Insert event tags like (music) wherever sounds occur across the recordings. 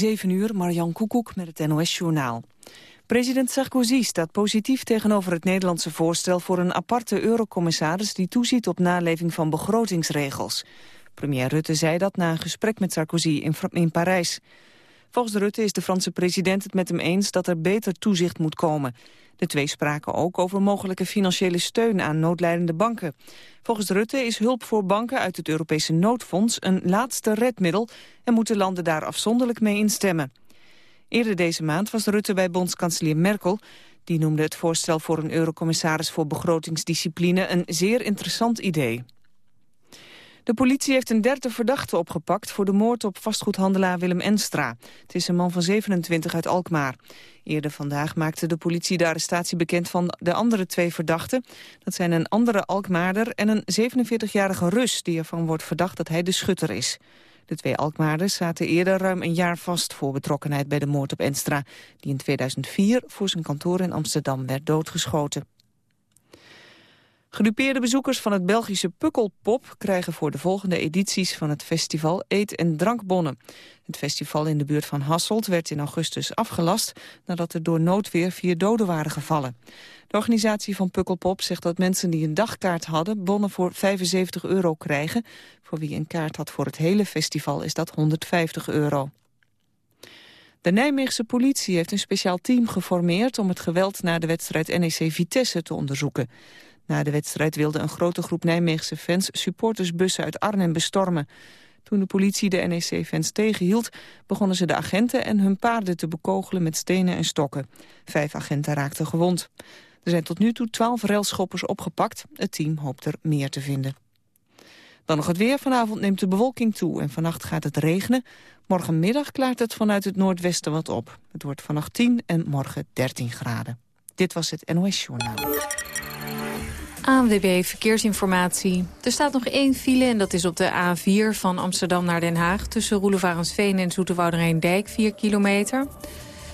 7 uur, Marjan Koekoek met het NOS-journaal. President Sarkozy staat positief tegenover het Nederlandse voorstel... voor een aparte eurocommissaris die toeziet op naleving van begrotingsregels. Premier Rutte zei dat na een gesprek met Sarkozy in, in Parijs. Volgens Rutte is de Franse president het met hem eens dat er beter toezicht moet komen. De twee spraken ook over mogelijke financiële steun aan noodlijdende banken. Volgens Rutte is hulp voor banken uit het Europese noodfonds een laatste redmiddel en moeten landen daar afzonderlijk mee instemmen. Eerder deze maand was Rutte bij bondskanselier Merkel. Die noemde het voorstel voor een eurocommissaris voor begrotingsdiscipline een zeer interessant idee. De politie heeft een derde verdachte opgepakt voor de moord op vastgoedhandelaar Willem Enstra. Het is een man van 27 uit Alkmaar. Eerder vandaag maakte de politie de arrestatie bekend van de andere twee verdachten. Dat zijn een andere Alkmaarder en een 47-jarige Rus die ervan wordt verdacht dat hij de schutter is. De twee Alkmaarders zaten eerder ruim een jaar vast voor betrokkenheid bij de moord op Enstra, die in 2004 voor zijn kantoor in Amsterdam werd doodgeschoten. Gedupeerde bezoekers van het Belgische Pukkelpop krijgen voor de volgende edities van het festival eet- en drankbonnen. Het festival in de buurt van Hasselt werd in augustus afgelast nadat er door noodweer vier doden waren gevallen. De organisatie van Pukkelpop zegt dat mensen die een dagkaart hadden bonnen voor 75 euro krijgen. Voor wie een kaart had voor het hele festival is dat 150 euro. De Nijmeegse politie heeft een speciaal team geformeerd om het geweld na de wedstrijd NEC Vitesse te onderzoeken. Na de wedstrijd wilde een grote groep Nijmeegse fans supportersbussen uit Arnhem bestormen. Toen de politie de NEC-fans tegenhield, begonnen ze de agenten en hun paarden te bekogelen met stenen en stokken. Vijf agenten raakten gewond. Er zijn tot nu toe twaalf railschoppers opgepakt. Het team hoopt er meer te vinden. Dan nog het weer. Vanavond neemt de bewolking toe en vannacht gaat het regenen. Morgenmiddag klaart het vanuit het noordwesten wat op. Het wordt vannacht 10 en morgen 13 graden. Dit was het NOS Journaal. ANWB Verkeersinformatie. Er staat nog één file en dat is op de A4 van Amsterdam naar Den Haag... tussen Roelevarensveen en Zoeterwouderijndijk, 4 kilometer.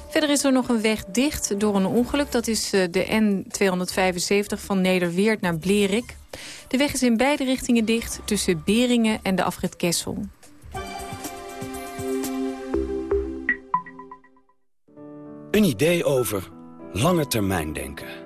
Verder is er nog een weg dicht door een ongeluk. Dat is eh, de N275 van Nederweert naar Blerik. De weg is in beide richtingen dicht tussen Beringen en de afrit Kessel. Een idee over lange termijn denken.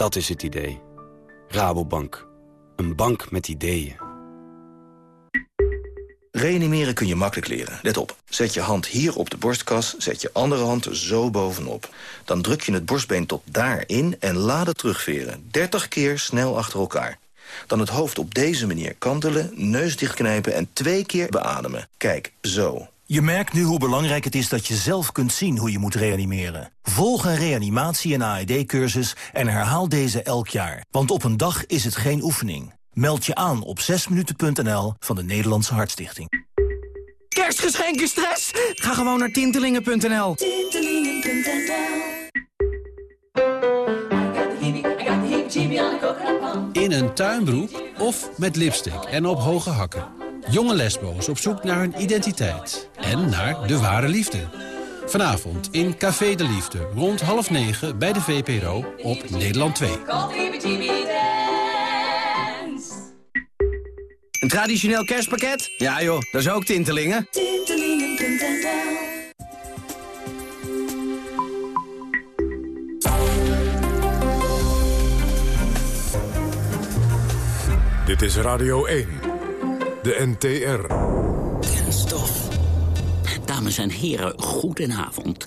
Dat is het idee. Rabobank. Een bank met ideeën. Reanimeren kun je makkelijk leren. Let op. Zet je hand hier op de borstkas, zet je andere hand zo bovenop. Dan druk je het borstbeen tot daarin en laat het terugveren. 30 keer snel achter elkaar. Dan het hoofd op deze manier kantelen, neus dichtknijpen en twee keer beademen. Kijk, zo. Je merkt nu hoe belangrijk het is dat je zelf kunt zien hoe je moet reanimeren. Volg een reanimatie- en AED-cursus en herhaal deze elk jaar. Want op een dag is het geen oefening. Meld je aan op 6minuten.nl van de Nederlandse Hartstichting. Kerstgeschenken stress? Ga gewoon naar tintelingen.nl. Tintelingen.nl In een tuinbroek of met lipstick en op hoge hakken. Jonge lesbo's op zoek naar hun identiteit en naar de ware liefde. Vanavond in Café de Liefde, rond half negen bij de VPRO op Nederland 2. Een traditioneel kerstpakket? Ja joh, dat is ook Tintelingen. Tintelingen.nl Dit is Radio 1. De NTR. Kenstof. Dames en heren, goedenavond.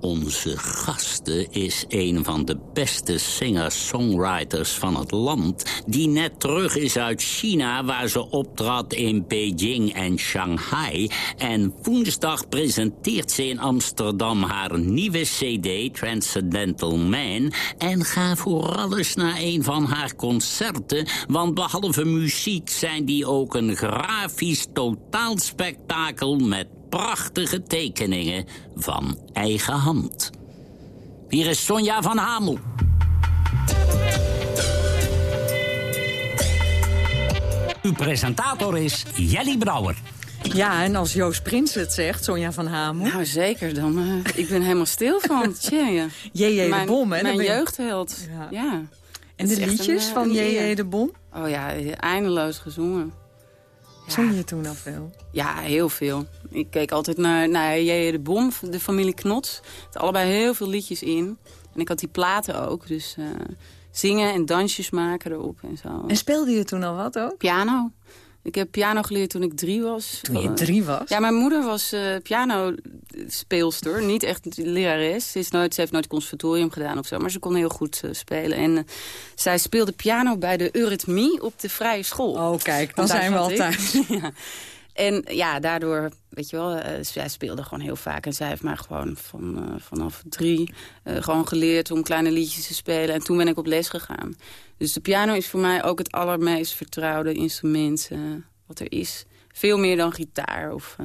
Onze gasten is een van de beste singer-songwriters van het land... die net terug is uit China, waar ze optrad in Beijing en Shanghai. En woensdag presenteert ze in Amsterdam haar nieuwe cd, Transcendental Man... en ga vooral eens naar een van haar concerten... want behalve muziek zijn die ook een grafisch totaalspektakel met prachtige tekeningen van eigen hand. Hier is Sonja van Hamel. Uw presentator is Jelly Brouwer. Ja, en als Joost Prins het zegt, Sonja van Hamel. Nou, zeker dan. eh, ik ben helemaal stil van. (laughs) Tjee. J.J. de Bom, hè? Mijn je- jeugdheld. Ja. Ja. En Het de liedjes een, eh, van J.J. de Bom? Oh ja, eindeloos gezongen. Zong je toen al veel? Ja, heel veel. Ik keek altijd naar, naar J.J. de Bom, de familie Knots. Er allebei heel veel liedjes in. En ik had die platen ook, dus eh, zingen en dansjes maken erop en zo. En speelde je toen al wat ook? Piano. Ik heb piano geleerd toen ik drie was. Toen je drie was? Ja, mijn moeder was eh pianospeelster, niet echt lerares. Ze, is nooit, ze heeft nooit conservatorium gedaan of zo, maar ze kon heel goed eh, spelen. En eh, zij speelde piano bij de Eurythmie op de vrije school. Oh, kijk, dan zijn we al thuis. (laughs) ja. En ja, daardoor, weet je wel, eh, zij speelde gewoon heel vaak. En zij heeft mij gewoon van, eh, vanaf drie eh, gewoon geleerd om kleine liedjes te spelen. En toen ben ik op les gegaan. Dus de piano is voor mij ook het allermeest vertrouwde instrument wat er is. Veel meer dan gitaar of...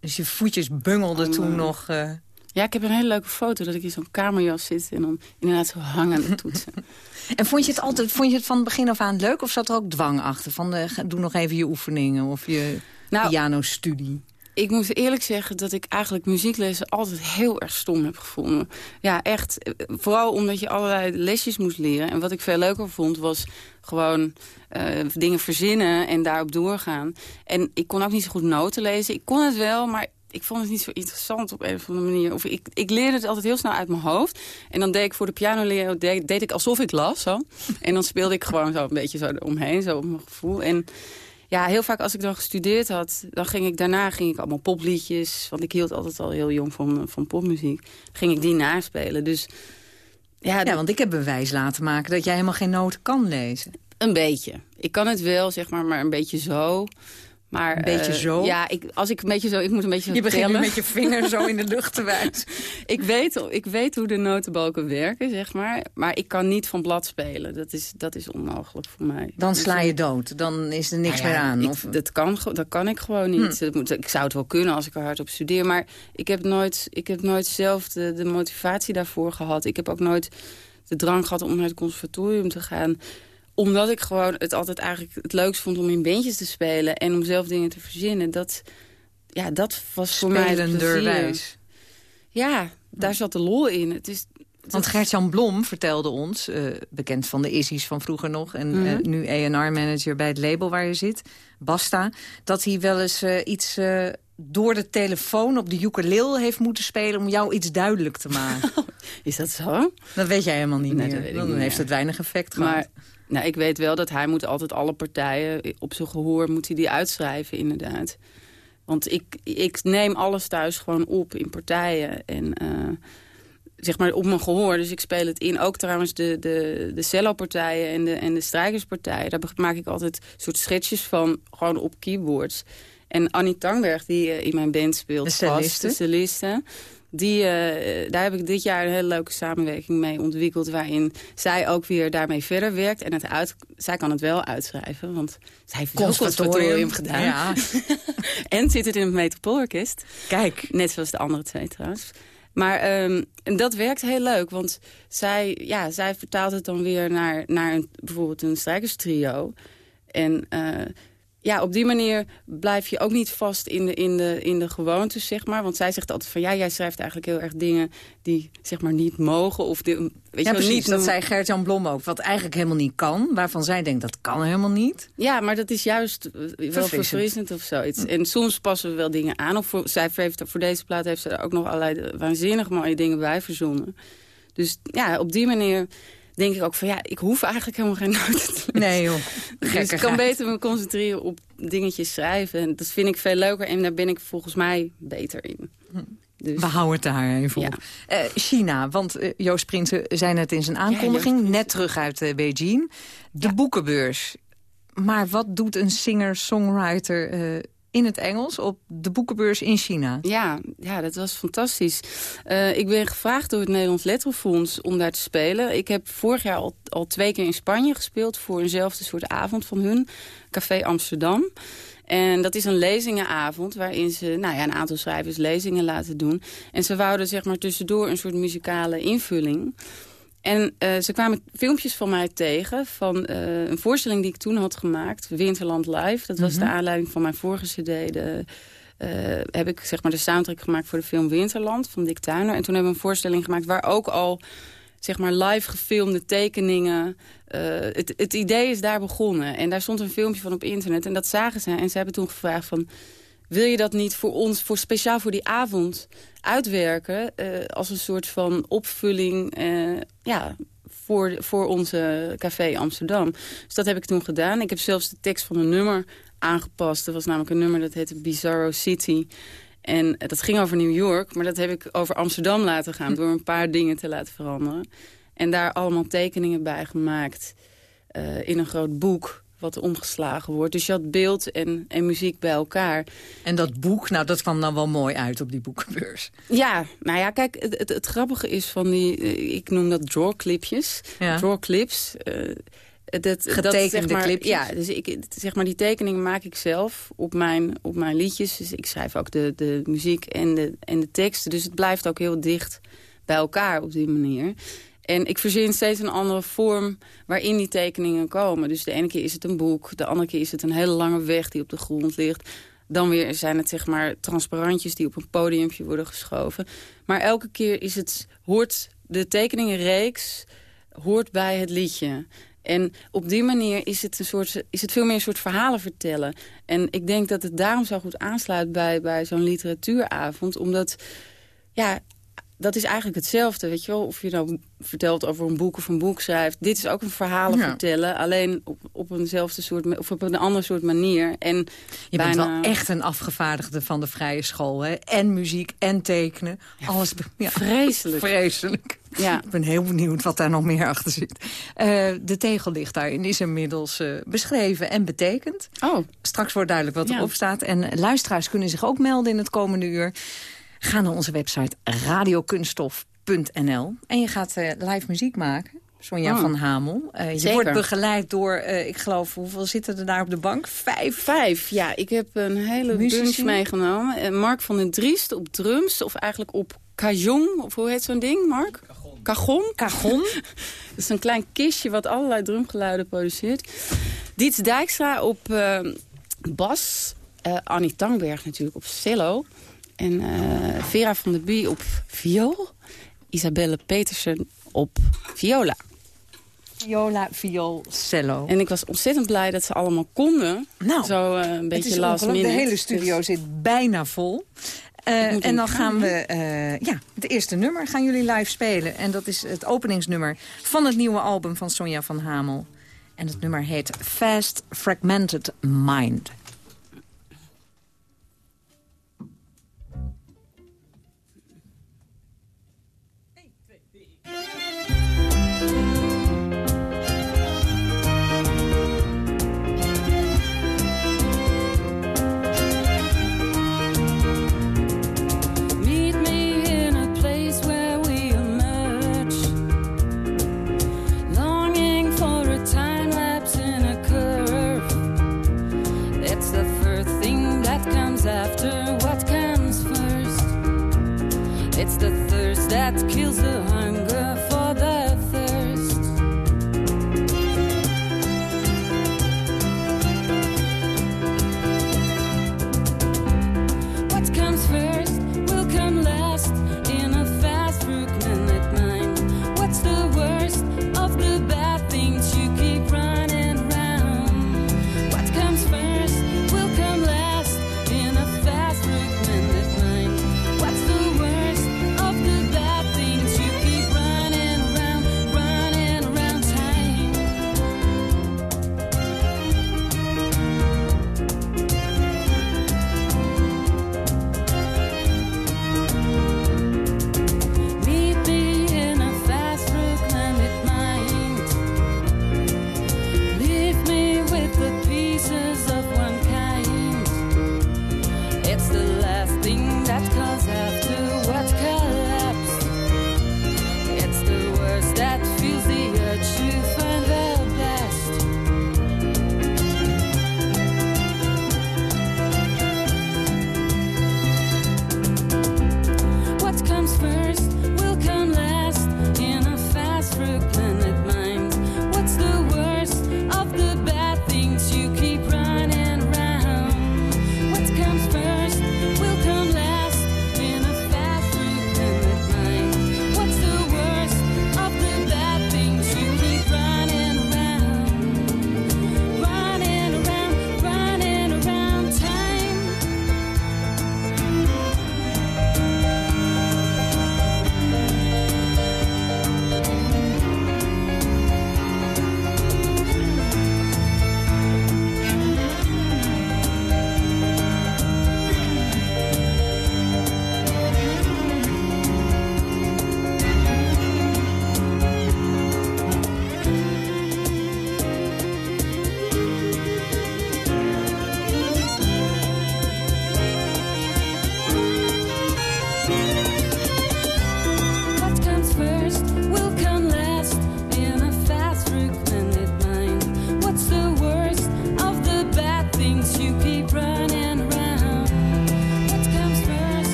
Dus je voetjes bungelden Om, toen nog... Ja, ik heb een hele leuke foto dat ik in zo'n kamerjas zit... en dan inderdaad zo hang aan de toetsen. (laughs) En vond je het altijd, vond je het van het begin af aan leuk? Of zat er ook dwang achter? Van, doe nog even je oefeningen of je Nou, pianostudie. Ik moet eerlijk zeggen dat ik eigenlijk muzieklessen altijd heel erg stom heb gevonden. Ja, echt. eh, Vooral omdat je allerlei lesjes moest leren. En wat ik veel leuker vond was gewoon eh, dingen verzinnen en daarop doorgaan. En ik kon ook niet zo goed noten lezen. Ik kon het wel, maar ik vond het niet zo interessant op een of andere manier. Of ik, ik leerde het altijd heel snel uit mijn hoofd. En dan deed ik voor de piano leren, deed, deed ik alsof ik las. Zo. En dan speelde ik gewoon zo een beetje zo omheen, zo op mijn gevoel. En ja, heel vaak als ik dan gestudeerd had, dan ging ik daarna ging ik allemaal popliedjes. Want ik hield altijd al heel jong van, van popmuziek. Ging ik die naspelen. Dus ja, Ja, want ik heb bewijs laten maken dat jij helemaal geen noten kan lezen. een beetje. Ik kan het wel, zeg maar, maar een beetje zo. Maar, Een beetje eh, zo? Ja, ik, als ik een beetje zo, ik moet een beetje Je begint nu met je vinger zo in de (laughs) lucht te wijzen. ik, weet, ik weet hoe de notenbalken werken, zeg maar. Maar ik kan niet van blad spelen. Dat is, dat is onmogelijk voor mij. Dan Dus, sla je dood. Dan is er niks nou ja, meer aan. ik- of... dat, kan, dat kan ik gewoon niet. Moet, ik zou het wel kunnen als ik er hard op studeer. Maar ik heb nooit, ik heb nooit zelf de, de motivatie daarvoor gehad. Ik heb ook nooit de drang gehad om naar het conservatorium te gaan omdat ik gewoon het altijd eigenlijk het leukst vond om in bandjes te spelen... en om zelf dingen te verzinnen. Dat, ja, dat was voor mij het plezier. Ja, daar zat de lol in. Het is, Want Gert-Jan Blom vertelde ons, eh, bekend van de Izzy's van vroeger nog... en Mhm. eh, nu A&R-manager bij het label waar je zit, Basta... dat hij wel eens eh, iets door de telefoon op de ukulele heeft moeten spelen... om jou iets duidelijk te maken. (laughs) is dat zo? dat weet jij helemaal niet Nee, meer. Dan niet heeft meer. het weinig effect gehad. Maar nou, ik weet wel dat hij moet altijd alle partijen op zijn gehoor moet hij die uitschrijven, inderdaad. Want ik, ik neem alles thuis gewoon op in partijen. En eh, zeg maar op mijn gehoor. Dus ik speel het in. Ook trouwens de, de, de cello-partijen en de, en de strijkerspartijen. Daar maak ik altijd soort schetsjes van, gewoon op keyboards. En Annie Tangberg, die eh, in mijn band speelt, De vast, celliste. de celliste... Die, eh, daar heb ik dit jaar een hele leuke samenwerking mee ontwikkeld... waarin zij ook weer daarmee verder werkt. En het uit, zij kan het wel uitschrijven, want zij heeft ook conservatorium gedaan. Ja, (laughs) En zit het in het Metropoolorkest. kijk. Net zoals de andere twee trouwens. Maar ehm, en dat werkt heel leuk, want zij, ja, zij vertaalt het dan weer naar, naar een, bijvoorbeeld een strijkerstrio. En eh, ja, op die manier blijf je ook niet vast in de, in, de, in de gewoontes, zeg maar. Want zij zegt altijd van, ja, jij schrijft eigenlijk heel erg dingen die, zeg maar, niet mogen. Of die, weet je Ja, wel, precies. niet dat zei Gert-Jan Blom ook. Wat eigenlijk helemaal niet kan. Waarvan zij denkt, dat kan helemaal niet. Ja, maar dat is juist eh, wel Verfrissend. verfrissend of zoiets. En soms passen we wel dingen aan. Of voor, zij heeft, voor deze plaat heeft ze er ook nog allerlei waanzinnig mooie dingen bij verzonnen. Dus ja, op die manier denk ik ook van ja, ik hoef eigenlijk helemaal geen (laughs) noten te lezen. Nee joh, Dus ik kan beter me concentreren op dingetjes schrijven. En dat vind ik veel leuker en daar ben ik volgens mij beter in. Dus, We houden het daar even Ja. op. Eh, China, want eh, Joost Prinsen zei net in zijn aankondiging... net terug uit eh, Beijing. De boekenbeurs. Maar wat doet een singer-songwriter in het Engels... op de boekenbeurs in China? Ja, ja, dat was fantastisch. Eh, ik ben gevraagd door het Nederlands Letterenfonds om daar te spelen. Ik heb vorig jaar al, al twee keer in Spanje gespeeld... voor eenzelfde soort avond van hun, Café Amsterdam. En dat is een lezingenavond waarin ze nou ja, een aantal schrijvers lezingen laten doen. En ze wouden zeg maar tussendoor een soort muzikale invulling. En uh, ze kwamen filmpjes van mij tegen van uh, een voorstelling die ik toen had gemaakt. Winterland Live. Dat was Mhm. de aanleiding van mijn vorige cd. De, uh, heb ik zeg maar de soundtrack gemaakt voor de film Winterland van Dick Tuiner. En toen hebben we een voorstelling gemaakt waar ook al zeg maar live gefilmde tekeningen. Uh, het, het idee is daar begonnen. En daar stond een filmpje van op internet. En dat zagen ze. En ze hebben toen gevraagd van... wil je dat niet voor ons, voor, speciaal voor die avond uitwerken... Uh, als een soort van opvulling uh, ja, voor, voor onze café Amsterdam. Dus dat heb ik toen gedaan. Ik heb zelfs de tekst van een nummer aangepast. Er was namelijk een nummer dat heette Bizarro City... En dat ging over New York, maar dat heb ik over Amsterdam laten gaan... door een paar dingen te laten veranderen. En daar allemaal tekeningen bij gemaakt in een groot boek wat omgeslagen wordt. Dus je had beeld en, en muziek bij elkaar. En dat boek, nou dat kwam dan wel mooi uit op die boekenbeurs. Ja, nou ja, kijk, het, het, het grappige is van die... ik noem dat drawclipjes. Ja. Drawclips... Uh, dat, Getekende dat, zeg maar, clipjes. Ja, dus ik, zeg maar, die tekeningen maak ik zelf op mijn, op mijn liedjes. Dus ik schrijf ook de, de muziek en de, en de teksten. Dus het blijft ook heel dicht bij elkaar op die manier. En ik verzin steeds een andere vorm waarin die tekeningen komen. Dus de ene keer is het een boek, de andere keer is het een hele lange weg die op de grond ligt. Dan weer zijn het zeg maar transparantjes die op een podiumpje worden geschoven. Maar elke keer is het, hoort de tekeningenreeks hoort bij het liedje. En op die manier is het, een soort, is het veel meer een soort verhalen vertellen. En ik denk dat het daarom zo goed aansluit bij, bij zo'n literatuuravond. Omdat, ja, dat is eigenlijk hetzelfde. Weet je wel? Of je nou vertelt over een boek of een boek schrijft. Dit is ook een verhalen Ja. vertellen. Alleen op, op eenzelfde soort, of op een andere soort manier. En Je bijna, bent wel echt een afgevaardigde van de vrije school, hè? En muziek en tekenen. Alles ja. Vreselijk. Vreselijk. Ja. Ik ben heel benieuwd wat daar nog meer achter zit. Uh, de tegel ligt daarin, is inmiddels uh, beschreven en betekend. Oh. Straks wordt duidelijk wat erop staat. En luisteraars kunnen zich ook melden in het komende uur. Ga naar onze website radiokunststof.nl. En je gaat uh, live muziek maken. Sonja Oh. van Hamel. Uh, je Zeker. wordt begeleid door, uh, ik geloof, hoeveel zitten er daar op de bank? Vijf? Vijf, ja. Ik heb een hele bunch meegenomen. En Mark van den Driest op drums, of eigenlijk op cajon, of hoe heet zo'n ding, Mark? Cajon. Cajon. (laughs) Dat is een klein kistje wat allerlei drumgeluiden produceert. Diets Dijkstra op uh, bas. Uh, Annie Tangberg natuurlijk op cello. En uh, Vera van der Bie op viool. Isabelle Petersen op viola. Viola, viool, cello. En ik was ontzettend blij dat ze allemaal konden. Nou, Zo uh, een beetje het is last minute. De hele studio Dus- zit bijna vol. Uh, moet en dan gaan gaan, we, uh, ja, het eerste nummer gaan jullie live spelen. En dat is het openingsnummer van het nieuwe album van Sonja van Hamel. En het nummer heet Fast Fragmented Mind.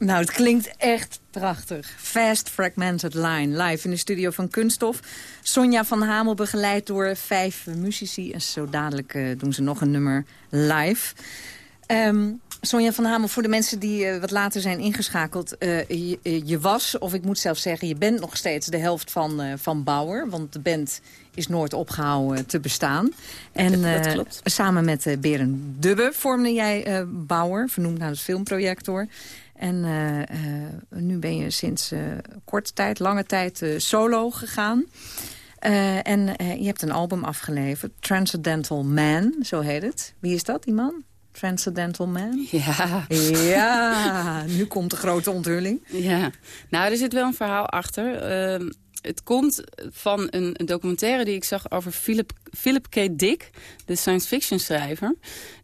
Nou, het klinkt echt prachtig. Fast Fragmented Line, live in de studio van Kunststof. Sonja van Hamel begeleid door vijf muzici. En zo dadelijk uh, doen ze nog een nummer live. Um, Sonja van Hamel, voor de mensen die uh, wat later zijn ingeschakeld... Uh, je, je, was, of ik moet zelf zeggen, je bent nog steeds de helft van, van Bauer. Want de band is nooit opgehouden te bestaan. En dat klopt. samen met Beren Dubbe vormde jij Bauer, vernoemd naar het filmprojector. En nu ben je sinds korte tijd, lange tijd solo gegaan. en je hebt een album afgeleverd, Transcendental Man, zo heet het. Wie is dat, die man? Transcendental Man? (laughs) Ja. Ja, nu komt de grote onthulling. Ja, nou, er zit wel een verhaal achter. Het komt van een, een, documentaire die ik zag over Philip, Philip K. Dick, de science fiction schrijver.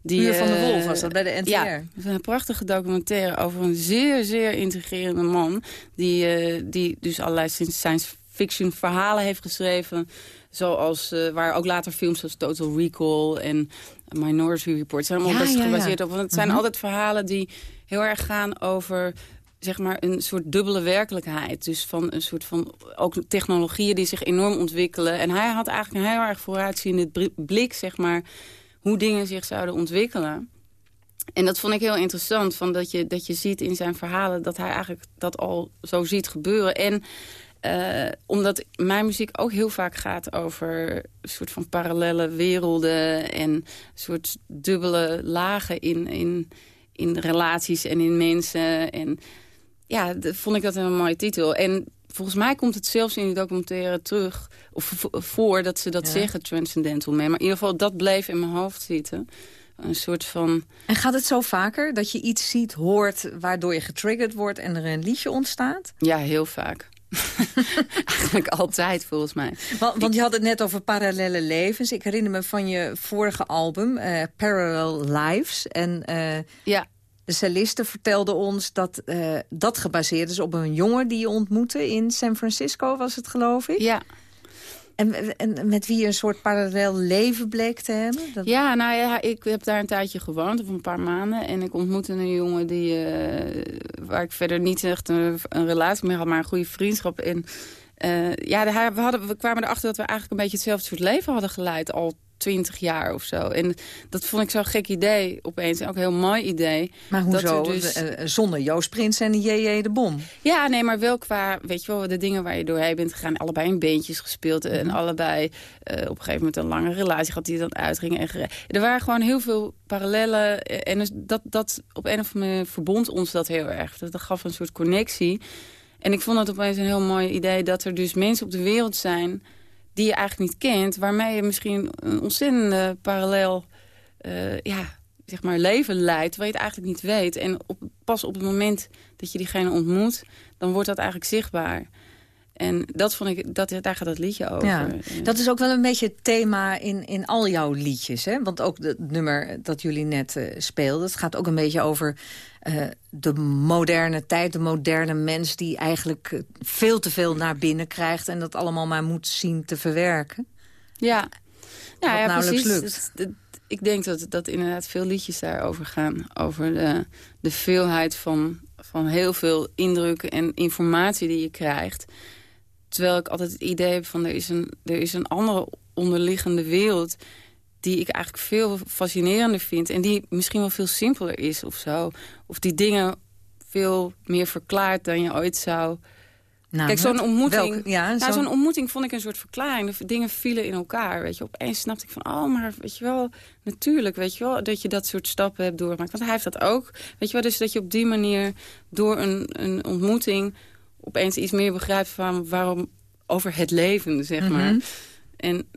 Die, van de Wolf was dat bij de NTR? Ja, een prachtige documentaire over een zeer, zeer integrerende man... die, uh, die dus allerlei science fiction verhalen heeft geschreven... Zoals, uh, waar ook later films zoals Total Recall en Minority Report zijn allemaal best gebaseerd op. Want het zijn mhm. altijd verhalen die heel erg gaan over zeg maar een soort dubbele werkelijkheid. Dus van een soort van ook technologieën die zich enorm ontwikkelen. En hij had eigenlijk een heel erg vooruitziende blik, zeg maar, hoe dingen zich zouden ontwikkelen. En dat vond ik heel interessant, van dat, je, dat je ziet in zijn verhalen... dat hij eigenlijk dat al zo ziet gebeuren. En uh, omdat mijn muziek ook heel vaak gaat over een soort van parallele werelden... en een soort dubbele lagen in, in, in relaties en in mensen. En ja, vond ik dat een mooie titel. En volgens mij komt het zelfs in die documentaire terug... of voor dat ze dat zeggen, Transcendental Man. Maar in ieder geval, dat bleef in mijn hoofd zitten een soort van... En gaat het zo vaker dat je iets ziet, hoort... waardoor je getriggerd wordt en er een liedje ontstaat? Ja, heel vaak. (laughs) Eigenlijk altijd, volgens mij. Want, want, je had het net over parallele levens. Ik herinner me van je vorige album, uh, Parallel Lives. En uh, ja. De celliste vertelde ons dat uh, dat gebaseerd is op een jongen die je ontmoette in San Francisco, was het geloof ik? Ja. En, en, met wie je een soort parallel leven bleek te hebben? Dat... Ja, nou ja, ik heb daar een tijdje gewoond, of een paar maanden. En ik ontmoette een jongen die, uh, waar ik verder niet echt een, een, relatie mee had, maar een goede vriendschap. En uh, ja, we, hadden, we kwamen erachter dat we eigenlijk een beetje hetzelfde soort leven hadden geleid. Al twintig jaar of zo. En dat vond ik zo'n gek idee opeens. Ook een heel mooi idee. Maar hoezo? Dus... Eh, zonder Joost Prins en J.J. de Bom? Ja, nee, maar wel qua, weet je wel, de dingen waar je doorheen bent gegaan. Allebei in beentjes gespeeld. En mhm. allebei uh, op een gegeven moment een lange relatie gehad die dan uitging. En er waren gewoon heel veel parallellen. Eh, en dus dat, dat op een of andere manier verbond ons dat heel erg. Dat, dat gaf een soort connectie. En ik vond het opeens een heel mooi idee dat er dus mensen op de wereld zijn die je eigenlijk niet kent... waarmee je misschien een ontzettende parallel uh, ja, zeg maar leven leidt... waar je het eigenlijk niet weet. En pas op het moment dat je diegene ontmoet... dan wordt dat eigenlijk zichtbaar. En dat vond ik, dat, daar gaat het liedje over. Ja, dat is ook wel een beetje het thema in, in al jouw liedjes. Hè? Want ook het nummer dat jullie net uh, speelden... het gaat ook een beetje over uh, de moderne tijd, de moderne mens... die eigenlijk eh, veel te veel naar binnen krijgt... en dat allemaal maar moet zien te verwerken. Ja, ja, ja precies. Lukt. ik denk dat, dat inderdaad veel liedjes daarover gaan. Over de, de veelheid van, van heel veel indrukken en informatie die je krijgt. Terwijl ik altijd het idee heb van er is een, er is een andere onderliggende wereld die ik eigenlijk veel fascinerender vind... en die misschien wel veel simpeler is of zo. Of die dingen veel meer verklaart dan je ooit zou... Nou, Kijk, zo'n ontmoeting, ja, nou, zo'n ontmoeting vond ik een soort verklaring. De dingen vielen in elkaar, weet je. Opeens snapte ik van, oh, maar weet je wel... natuurlijk, weet je wel, dat je dat soort stappen hebt doorgemaakt. Want hij heeft dat ook. Weet je wel, dus dat je op die manier door een, een ontmoeting... opeens iets meer begrijpt van waarom over het leven, zeg maar. Mhm. En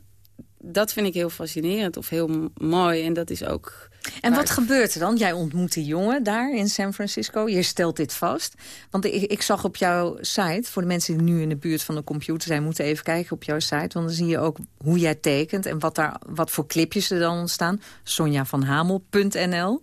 dat vind ik heel fascinerend of heel mooi. En dat is ook... En wat gebeurt er dan? Jij ontmoet die jongen daar in San Francisco. Je stelt dit vast. Want ik, ik, zag op jouw site, voor de mensen die nu in de buurt van de computer zijn... moeten even kijken op jouw site. Want dan zie je ook hoe jij tekent en wat, daar, wat voor clipjes er dan ontstaan. sonjavanhamel.nl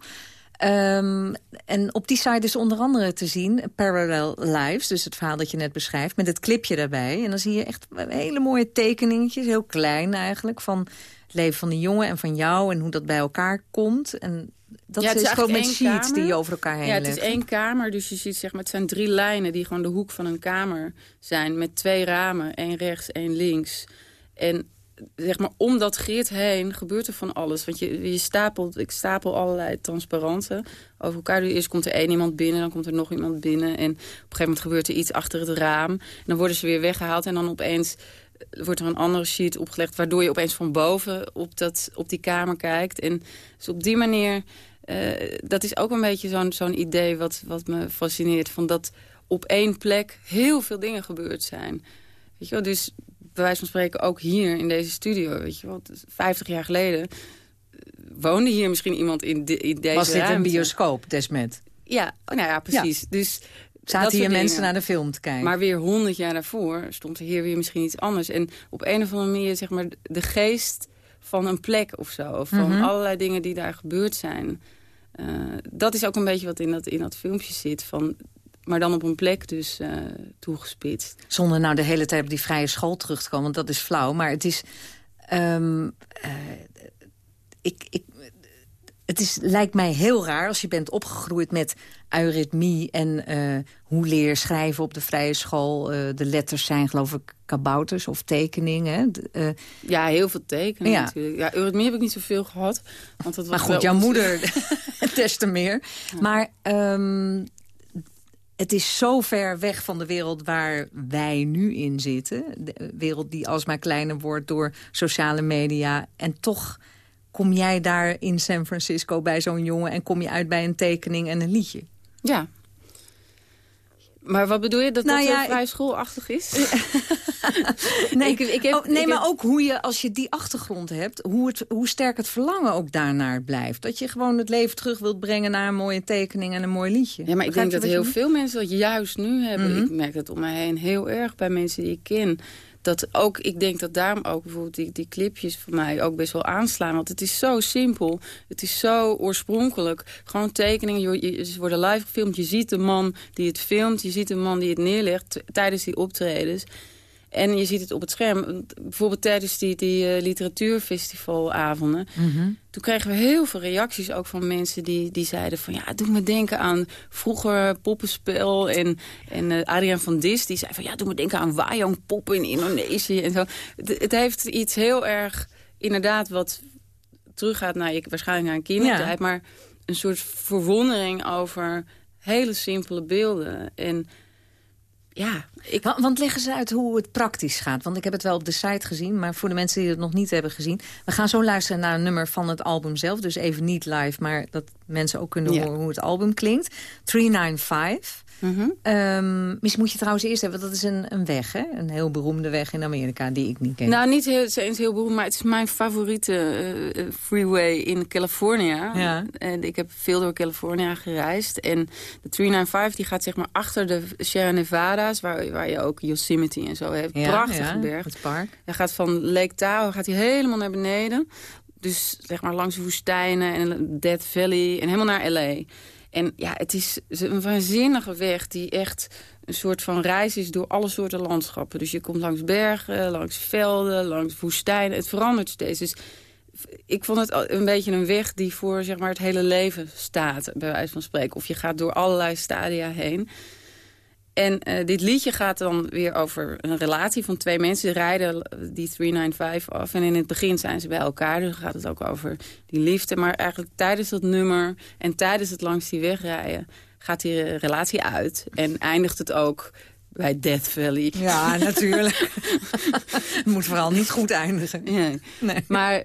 Um, en op die site is onder andere te zien Parallel Lives. Dus het verhaal dat je net beschrijft. Met het clipje daarbij. En dan zie je echt hele mooie tekeningetjes. Heel klein eigenlijk. Van het leven van de jongen en van jou. En hoe dat bij elkaar komt. En Dat Ja, het is, is gewoon met sheets kamer. die je over elkaar heen Ja, het is één kamer, dus je ziet zeg maar, het zijn drie lijnen die gewoon de hoek van een kamer zijn. Met twee ramen, één rechts, één links. En zeg maar, om dat grid heen gebeurt er van alles. Want je, je stapelt, ik stapel allerlei transparanten over elkaar. Dus eerst komt er één iemand binnen, dan komt er nog iemand binnen. En op een gegeven moment gebeurt er iets achter het raam. En dan worden ze weer weggehaald en dan opeens wordt er een andere sheet opgelegd... waardoor je opeens van boven op, dat, op die kamer kijkt. En dus op die manier... eh, dat is ook een beetje zo'n zo'n idee wat, wat me fascineert. Van dat op één plek heel veel dingen gebeurd zijn. Weet je wel? Dus bij wijze van spreken ook hier in deze studio. Weet je wel? 50 jaar geleden eh, woonde hier misschien iemand in, de, in deze Was dit een bioscoop, Desmet? Ja, oh, nou ja, precies. Dus Zaten hier mensen dingen. naar de film te kijken? Maar weer honderd jaar daarvoor stond er hier weer misschien iets anders. En op een of andere manier, zeg maar, de geest van een plek of zo. Of van Mhm. allerlei dingen die daar gebeurd zijn. Eh, dat is ook een beetje wat in dat, in dat filmpje zit. Van, maar dan op een plek dus eh, toegespitst. Zonder nou de hele tijd op die vrije school terug te komen, want dat is flauw. Maar het is... ehm, eh, ik, ik, het is, lijkt mij heel raar als je bent opgegroeid met eurythmie... en eh, hoe leer schrijven op de vrije school. De letters zijn geloof ik kabouters of tekeningen. De, Ja, heel veel tekenen Ja. natuurlijk. Ja, eurythmie heb ik niet zoveel gehad. Want dat was maar goed, jouw moeder (laughs) (laughs) des te meer. Maar ehm, het is zo ver weg van de wereld waar wij nu in zitten. De wereld die alsmaar kleiner wordt door sociale media. En toch kom jij daar in San Francisco bij zo'n jongen... en kom je uit bij een tekening en een liedje. Ja. Maar wat bedoel je? Dat Nou dat ja, vrij schoolachtig is? (laughs) Nee, Ik- ik heb- oh, nee ik maar heb- ook hoe je, als je die achtergrond hebt... Hoe, het, hoe sterk het verlangen ook daarnaar blijft. Dat je gewoon het leven terug wilt brengen naar een mooie tekening en een mooi liedje. Ja, maar ik denk dat heel veel mensen dat juist nu hebben. Mhm. Ik merk dat om me heen heel erg bij mensen die ik ken. Dat ook, ik denk dat daarom ook bijvoorbeeld die, die clipjes van mij ook best wel aanslaan. Want het is zo simpel. Het is zo oorspronkelijk. Gewoon tekeningen. Je, ze worden live gefilmd. Je ziet de man die het filmt. Je ziet de man die het neerlegt tijdens die optredens. En je ziet het op het scherm. Bijvoorbeeld tijdens die, die eh, literatuurfestivalavonden. Mhm. Toen kregen we heel veel reacties ook van mensen die, die zeiden van... ja, het doet me denken aan vroeger poppenspel. En, en eh, Adriaan van Dis die zei van... ja, doet me denken aan wayang poppen in Indonesië. En zo. Het, het heeft iets heel erg, inderdaad, wat teruggaat naar je, waarschijnlijk naar een kindertijd. Ja. Maar een soort verwondering over hele simpele beelden. En ja, ik... Want, want leggen ze uit hoe het praktisch gaat. Want ik heb het wel op de site gezien, maar voor de mensen die het nog niet hebben gezien... we gaan zo luisteren naar een nummer van het album zelf. Dus even niet live, maar dat mensen ook kunnen Ja. horen hoe het album klinkt. 395. Ehm, misschien moet je trouwens eerst hebben, want dat is een, een weg, hè? Een heel beroemde weg in Amerika die ik niet ken. Nou, niet heel, het is eens heel beroemd, maar het is mijn favoriete eh, eh, freeway in California. Ja. En ik heb veel door California gereisd. En de 395 die gaat zeg maar achter de Sierra Nevada's, waar, waar je ook Yosemite en zo hebt. Ja, Prachtige ja, berg. het park. Hij gaat van Lake Tahoe gaat hij helemaal naar beneden. Dus zeg maar langs de woestijnen en Death Valley en helemaal naar L.A. En ja, het is een waanzinnige weg die echt een soort van reis is door alle soorten landschappen. Dus je komt langs bergen, langs velden, langs woestijnen. Het verandert steeds. Dus ik vond het een beetje een weg die voor zeg maar, het hele leven staat, bij wijze van spreken. Of je gaat door allerlei stadia heen. En eh, dit liedje gaat dan weer over een relatie van twee mensen. Die rijden die 395 af. En in het begin zijn ze bij elkaar. Dus dan gaat het ook over die liefde. Maar eigenlijk tijdens dat nummer en tijdens het langs die weg rijden... gaat die eh, relatie uit. En eindigt het ook bij Death Valley. Ja, natuurlijk. (laughs) het moet vooral niet goed eindigen. Nee. Nee. Maar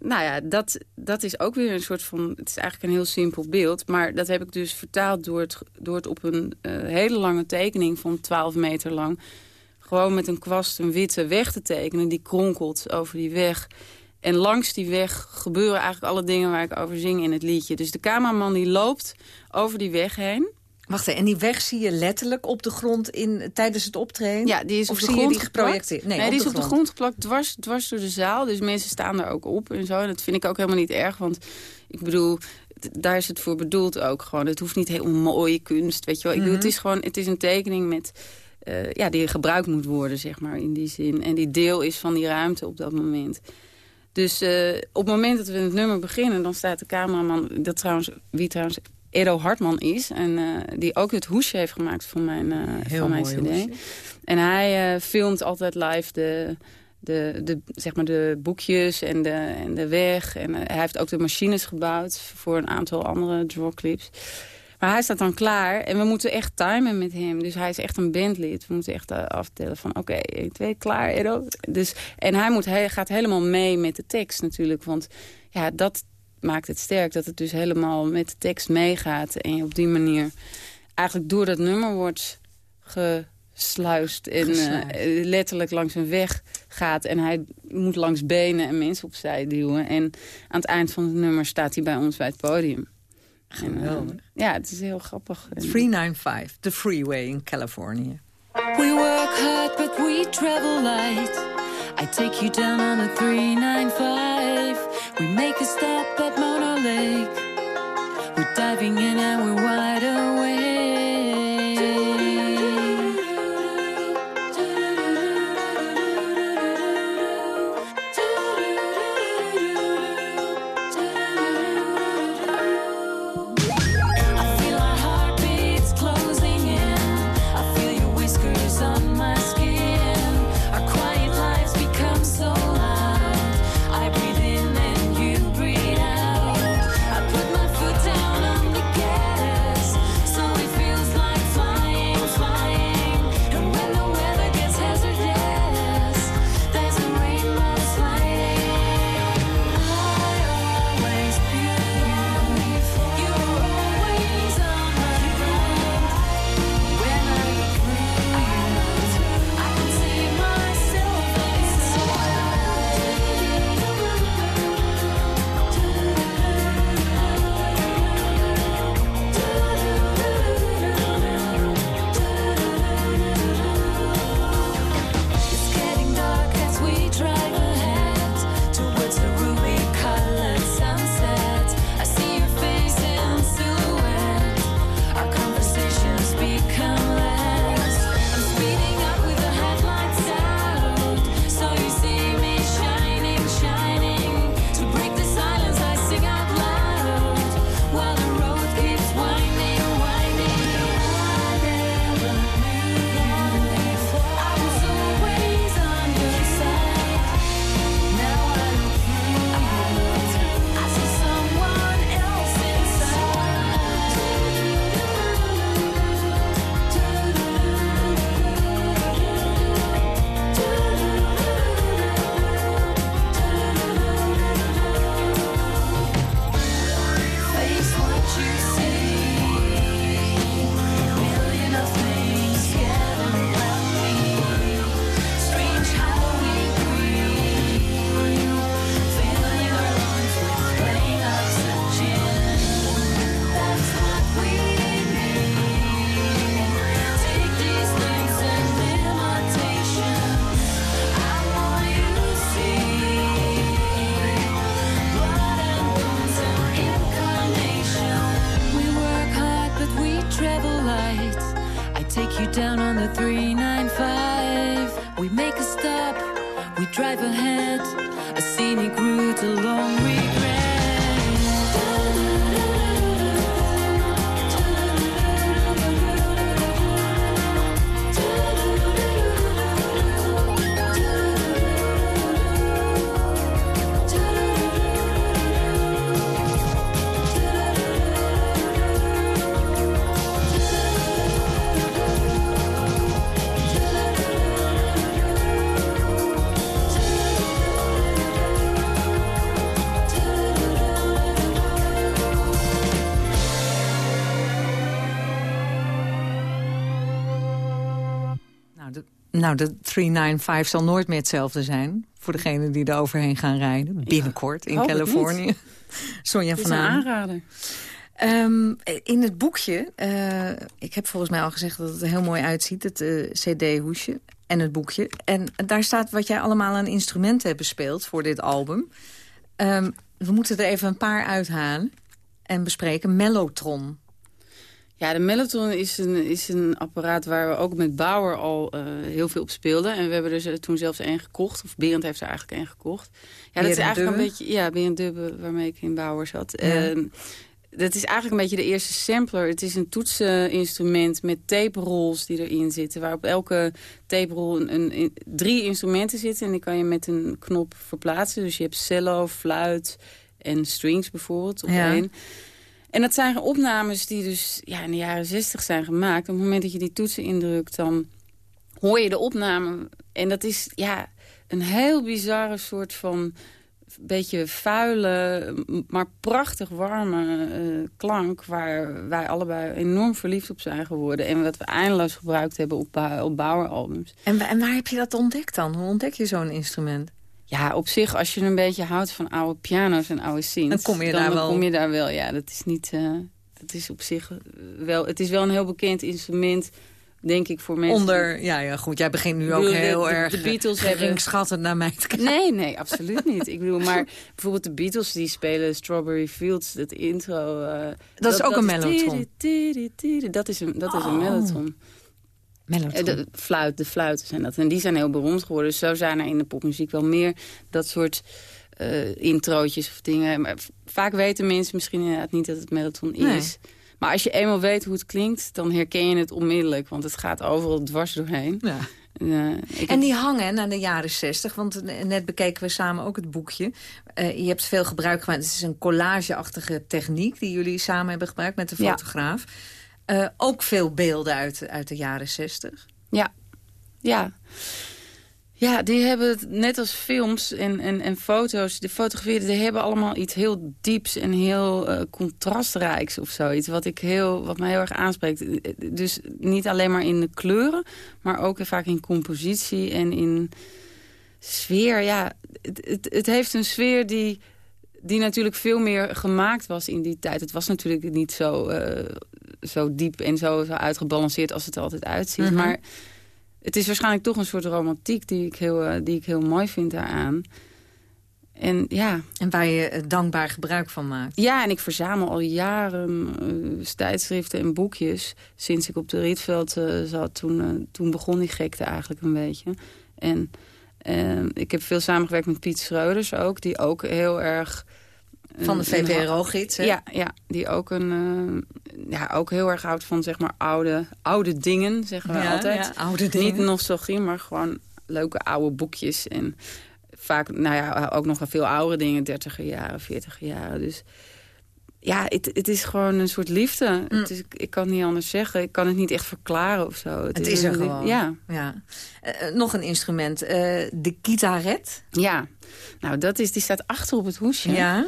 nou ja, dat, dat is ook weer een soort van... Het is eigenlijk een heel simpel beeld. Maar dat heb ik dus vertaald door het, door het op een eh, hele lange tekening van 12 meter lang... gewoon met een kwast een witte weg te tekenen. Die kronkelt over die weg. En langs die weg gebeuren eigenlijk alle dingen waar ik over zing in het liedje. Dus de cameraman die loopt over die weg heen... Wacht, even, en die weg zie je letterlijk op de grond in, tijdens het optreden? Ja, die is of op de grond die geprojecteerd? Nee, Nee, op die de is op de grond geplakt, dwars, dwars door de zaal. Dus mensen staan daar ook op en zo. En dat vind ik ook helemaal niet erg, want ik bedoel... Daar is het voor bedoeld ook gewoon. Het hoeft niet heel mooie kunst, weet je wel. Ik bedoel, Mhm. het is gewoon, het is een tekening met, eh, ja, die gebruikt moet worden, zeg maar, in die zin. En die deel is van die ruimte op dat moment. Dus uh, op het moment dat we het nummer beginnen... dan staat de cameraman, dat trouwens, wie trouwens Edo Hartman is... en uh, die ook het hoesje heeft gemaakt van mijn, uh, van mijn cd. Hoesje. En hij filmt altijd live de, de, de, zeg maar de boekjes en de, en de weg. En hij heeft ook de machines gebouwd voor een aantal andere drawclips. Maar hij staat dan klaar en we moeten echt timen met hem. Dus hij is echt een bandlid. We moeten echt aftellen van oké, okay, 1, 2, klaar, Edo. Dus, en hij, moet, hij gaat helemaal mee met de tekst natuurlijk. Want ja, dat maakt het sterk. Dat het dus helemaal met de tekst meegaat. En je op die manier eigenlijk door dat nummer wordt gesluist. En uh, letterlijk langs een weg gaat. En hij moet langs benen en mensen opzij duwen. En aan het eind van het nummer staat hij bij ons bij het podium. Geweldig. ja, het is heel grappig. 395, The Freeway in California. We work hard, but we travel light. I take you down on a 395. We make a stop at Mona Lake. We're diving in and we're wide awake. Nou, de 395 zal nooit meer hetzelfde zijn. Voor degenen die er overheen gaan rijden. Binnenkort in Californië. (laughs) Sonja van Aan. aanrader. Um, in het boekje, uh, ik heb volgens mij al gezegd dat het er heel mooi uitziet. Het uh, cd-hoesje en het boekje. En daar staat wat jij allemaal aan instrumenten hebt bespeeld voor dit album. Um, we moeten er even een paar uithalen en bespreken. Mellotron. Ja, de Mellotron is een, is een apparaat waar we ook met Bauer al uh, heel veel op speelden. En we hebben er toen zelfs één gekocht. Of Berend heeft er eigenlijk één gekocht. Ja, dat is eigenlijk een beetje... Ja, Berend Dubbe, waarmee ik in Bauer zat. Ja. Uh, dat is eigenlijk een beetje de eerste sampler. Het is een toetseninstrument met tape-rolls die erin zitten. Waar op elke tape-roll een, een, een, drie instrumenten zitten. En die kan je met een knop verplaatsen. Dus je hebt cello, fluit en strings bijvoorbeeld op Ja. En dat zijn opnames die dus ja, in de jaren zestig zijn gemaakt. Op het moment dat je die toetsen indrukt, dan hoor je de opname. En dat is ja, een heel bizarre soort van beetje vuile, maar prachtig warme eh, klank... waar wij allebei enorm verliefd op zijn geworden. En wat we eindeloos gebruikt hebben op, Bau- op Bauer-albums. En, en waar heb je dat ontdekt dan? Hoe ontdek je zo'n instrument? Ja, op zich, als je een beetje houdt van oude piano's en oude synths... Dan kom je daar dan wel- kom je daar wel, ja. Dat is niet... eh, dat is op zich wel... Het is wel een heel bekend instrument, denk ik, voor mensen... Onder, ja, ja, goed, jij begint nu ook heel de- erg de Beatles hebben- geringschattend naar mij te kijken. Nee, nee, (laughs) absoluut niet. Ik bedoel, maar bijvoorbeeld de Beatles die spelen Strawberry Fields, dat intro. eh, Dat is ook een mellotron. Dat is een, dat is een Oh. mellotron. Eh, De fluit, de fluiten zijn dat. En die zijn heel beroemd geworden. Dus zo zijn er in de popmuziek wel meer dat soort eh introotjes of dingen. Maar vaak weten mensen misschien inderdaad niet dat het mellotron Nee. is. Maar als je eenmaal weet hoe het klinkt, dan herken je het onmiddellijk. Want het gaat overal dwars doorheen. Ja. Eh, En die hangen naar de jaren zestig, want net bekeken we samen ook het boekje. Eh, je hebt veel gebruik gemaakt. Het is een collageachtige techniek die jullie samen hebben gebruikt met de Ja. Eh, ook veel beelden uit, uit de jaren zestig. Ja, ja. Ja, die hebben het net als films en, en, en foto's. De fotograferen, die hebben allemaal iets heel dieps en heel eh, contrastrijks of zoiets. Wat, ik heel, wat mij heel erg aanspreekt. Dus niet alleen maar in de kleuren, maar ook vaak in compositie en in sfeer. Ja, het, het, heeft een sfeer die, die natuurlijk veel meer gemaakt was in die tijd. Het was natuurlijk niet zo, eh, zo diep en zo, zo uitgebalanceerd als het er altijd uitziet. Mhm. Maar het is waarschijnlijk toch een soort romantiek die ik heel, eh, die ik heel mooi vind daaraan. En ja, En waar je dankbaar gebruik van maakt. ja, en ik verzamel al jaren eh, tijdschriften en boekjes. Sinds ik op de Rietveld eh, zat, toen, toen begon die gekte eigenlijk een beetje. En ik heb veel samengewerkt met Piet Schreuders ook, die ook heel erg... Van de VPRO-gids? Ja, ja, die ook, een, eh, ja, ook heel erg houdt van zeg maar oude, oude dingen, zeggen we Ja, altijd. ja, oude dingen. Niet nostalgie, maar gewoon leuke oude boekjes. En vaak, nou ja, ook nog wel veel oudere dingen, 30 jaren, 40 jaren. Dus ja, het, het is gewoon een soort liefde. Mm. Het is, ik kan het niet anders zeggen. Ik kan het niet echt verklaren of zo. Het is er gewoon. Ja. ja. Eh, eh, nog een instrument, de gitaret. ja, nou dat is, die staat achter op het hoesje. Ja.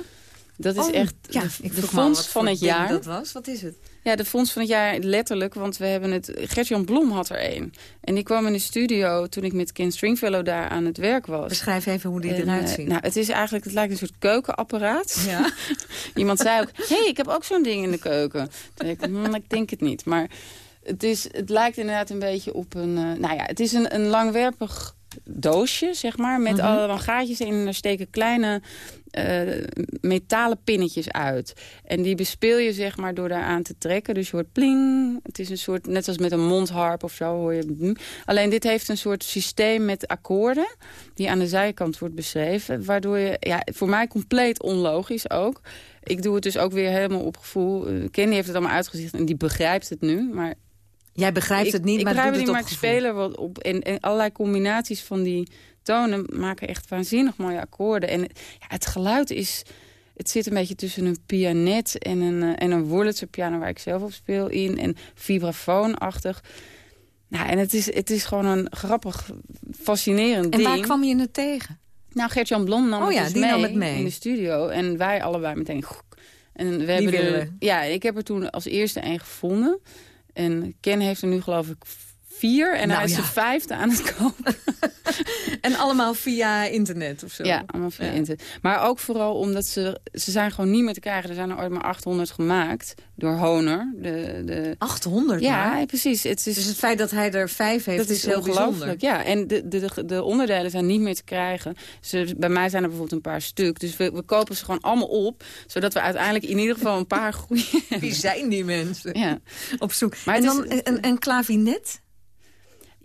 Dat is Oh, echt ja, de, ik fonds van het jaar. dat was. Wat is het? Ja, de fonds van het jaar letterlijk, want we hebben het... Gert-Jan Blom had er één. En die kwam in de studio toen ik met Ken Stringfellow daar aan het werk was. Beschrijf even hoe die En, eruit eh, ziet. nou, het is eigenlijk, het lijkt een soort keukenapparaat. Ja. (laughs) Iemand zei ook, hé, hey, ik heb ook zo'n ding in de keuken. Toen dacht ik, hm, ik denk het niet. Maar het, is, het lijkt inderdaad een beetje op een... eh, nou ja, het is een, een langwerpig doosje, zeg maar, met Mhm. allemaal gaatjes in. En daar steken kleine eh, metalen pinnetjes uit. En die bespeel je, zeg maar, door daaraan te trekken. Dus je hoort pling. Het is een soort, net als met een mondharp of zo, hoor je... hm. Alleen dit heeft een soort systeem met akkoorden... die aan de zijkant wordt beschreven. Waardoor je, ja, voor mij compleet onlogisch ook... Ik doe het dus ook weer helemaal op gevoel. Kenny heeft het allemaal uitgezicht en die begrijpt het nu. Maar Jij begrijpt ik, het niet, ik maar begrijp doet het niet, maar ik er wat op. En, en allerlei combinaties van die tonen maken echt waanzinnig mooie akkoorden. En ja, het geluid is... Het zit een beetje tussen een pianet en een, eh, en een Wurlitzer piano... waar ik zelf op speel in. En vibrafoonachtig. Nou, en het is, het is gewoon een grappig, fascinerend En ding. waar kwam je het tegen? Nou, Gert-Jan Blom nam Oh het ja, dus die mee, nam het mee. in de studio. En wij allebei meteen... En we hebben er. Ja, ik heb er toen als eerste een gevonden. En Ken heeft er nu geloof ik vier en Nou hij is ja. de vijfde aan het kopen. (laughs) En allemaal via internet of zo? Ja, allemaal via Ja. internet. Maar ook vooral omdat ze... Ze zijn gewoon niet meer te krijgen. Er zijn er ooit maar 800 gemaakt door Honor. De, de... 800 Ja, precies. Het is, Dus het feit dat hij er vijf heeft, dat is, heel bijzonder. Ja, en de, de, de, de onderdelen zijn niet meer te krijgen. Ze, bij mij zijn er bijvoorbeeld een paar stuk. Dus we, we kopen ze gewoon allemaal op. Zodat we uiteindelijk in ieder geval een paar (laughs) goede... Wie zijn die mensen? Ja. Op zoek. Maar en dan is- een, een klavinet?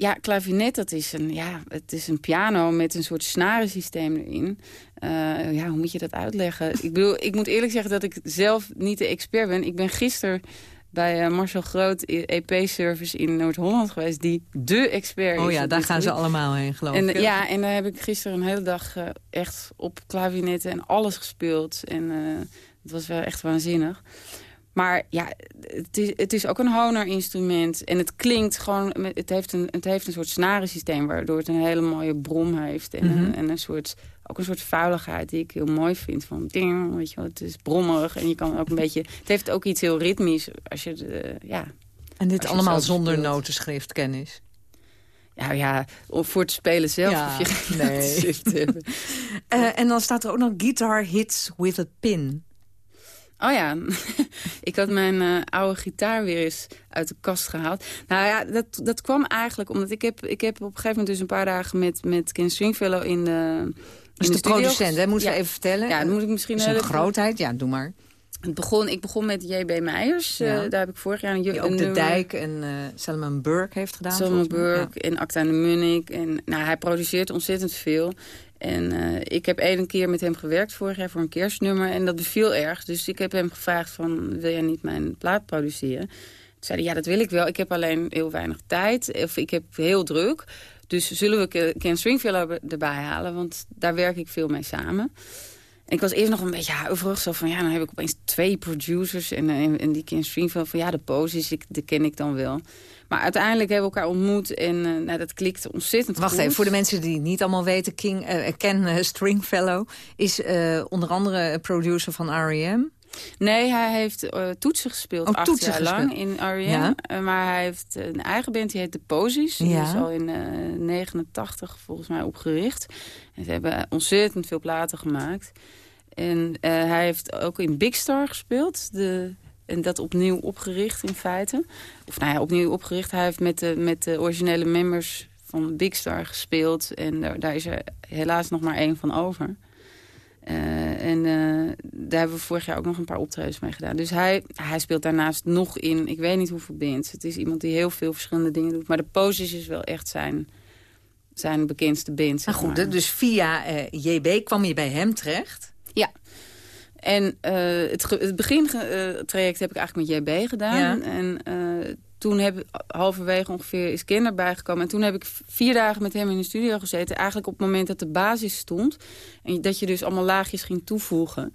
Ja, klavinet, dat is een, ja, het is een piano met een soort snarensysteem erin. Eh, ja, hoe moet je dat uitleggen? Ik bedoel, ik moet eerlijk zeggen dat ik zelf niet de expert ben. Ik ben gisteren bij eh, Marcel Groot EP-service in Noord-Holland geweest... die dé expert is. Oh ja, daar gaan ze allemaal heen, geloof En, ik. ja, en daar heb ik gisteren een hele dag eh, echt op klavinetten en alles gespeeld. En het was wel echt waanzinnig. Maar ja, het is, het is ook een Honor-instrument. En het klinkt gewoon... Het heeft een, het heeft een soort snarensysteem... waardoor het een hele mooie brom heeft. En, Mhm. een, en een soort, ook een soort vuiligheid die ik heel mooi vind. Van ding, weet je wel, het is brommerig. En je kan ook een beetje... Het heeft ook iets heel ritmisch. Als je, eh, ja, En dit allemaal zonder speelt. notenschriftkennis? Ja, ja, of voor het spelen zelf Ja, je geen nee. (laughs) Eh, en dan staat er ook nog guitar hits with a pin. Oh ja, (laughs) ik had mijn eh, oude gitaar weer eens uit de kast gehaald. Nou ja, dat, dat kwam eigenlijk omdat ik heb, ik heb op een gegeven moment dus een paar dagen met, met Ken Stringfellow in de in Dus de, studio producent, hè? Moeten Ja. we even vertellen? Ja, dan moet ik misschien is een heel even- grootheid, ja, doe maar. Het begon, ik begon met J.B. Meijers. eh, Ja. daar heb ik vorig jaar een, Die een ook de nummer- Dijk en eh Salman Burke heeft gedaan. Salman. Burke en Acta de Munnik. En, nou, hij produceert ontzettend veel. En eh, ik heb één keer met hem gewerkt vorig jaar voor een kerstnummer. En dat beviel erg. Dus ik heb hem gevraagd van, wil jij niet mijn plaat produceren? Toen zei hij, ja, dat wil ik wel. Ik heb alleen heel weinig tijd. Of ik heb heel druk. Dus zullen we Ke- Ken Stringfellow erbij halen? Want daar werk ik veel mee samen. En ik was eerst nog een beetje huiverig. Zo van, ja, dan heb ik opeens twee producers. En, en, die Ken Stringfellow van, ja, de poses, die ken ik dan wel. Maar uiteindelijk hebben we elkaar ontmoet. En eh, nou, dat klikte ontzettend Wacht goed. even, voor de mensen die het niet allemaal weten... King, eh, Ken Stringfellow is onder andere producer van R.E.M. Nee, hij heeft toetsen gespeeld Oh, acht toetsen jaar lang in R.E.M. Ja. Maar hij heeft een eigen band, die heet The Posies. Die Ja. is al in eh 89 volgens mij opgericht. En ze hebben ontzettend veel platen gemaakt. En hij heeft ook in Big Star gespeeld. De, en dat opnieuw opgericht in feite. Of nou ja, opnieuw opgericht. Hij heeft met de, met de originele members van Big Star gespeeld. En daar, daar is er helaas nog maar één van over. Eh, en eh, daar hebben we vorig jaar ook nog een paar optredens mee gedaan. Dus hij, hij speelt daarnaast nog in, ik weet niet hoeveel bands. Het is iemand die heel veel verschillende dingen doet. Maar de Poses is wel echt zijn, zijn bekendste band. zeg Nou goed, dus via eh, JB kwam je bij hem terecht. Ja. En eh, het, het begintraject heb ik eigenlijk met JB gedaan. Ja. En eh, toen heb halverwege ongeveer is Ken erbij gekomen. En toen heb ik vier dagen met hem in de studio gezeten. Eigenlijk op het moment dat de basis stond. En dat je dus allemaal laagjes ging toevoegen.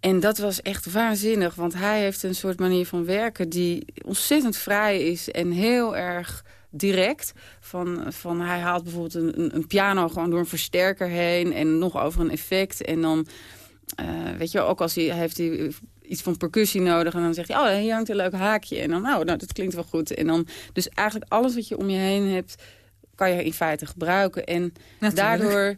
En dat was echt waanzinnig. Want hij heeft een soort manier van werken die ontzettend vrij is. En heel erg direct. Van, van hij haalt bijvoorbeeld een, een piano gewoon door een versterker heen. En nog over een effect. En dan... Eh, weet je, ook als hij heeft hij iets van percussie nodig. En dan zegt hij, oh, hier hangt een leuk haakje. En dan, nou, nou, dat klinkt wel goed. En dan, dus eigenlijk alles wat je om je heen hebt, kan je in feite gebruiken. En Natuurlijk. daardoor...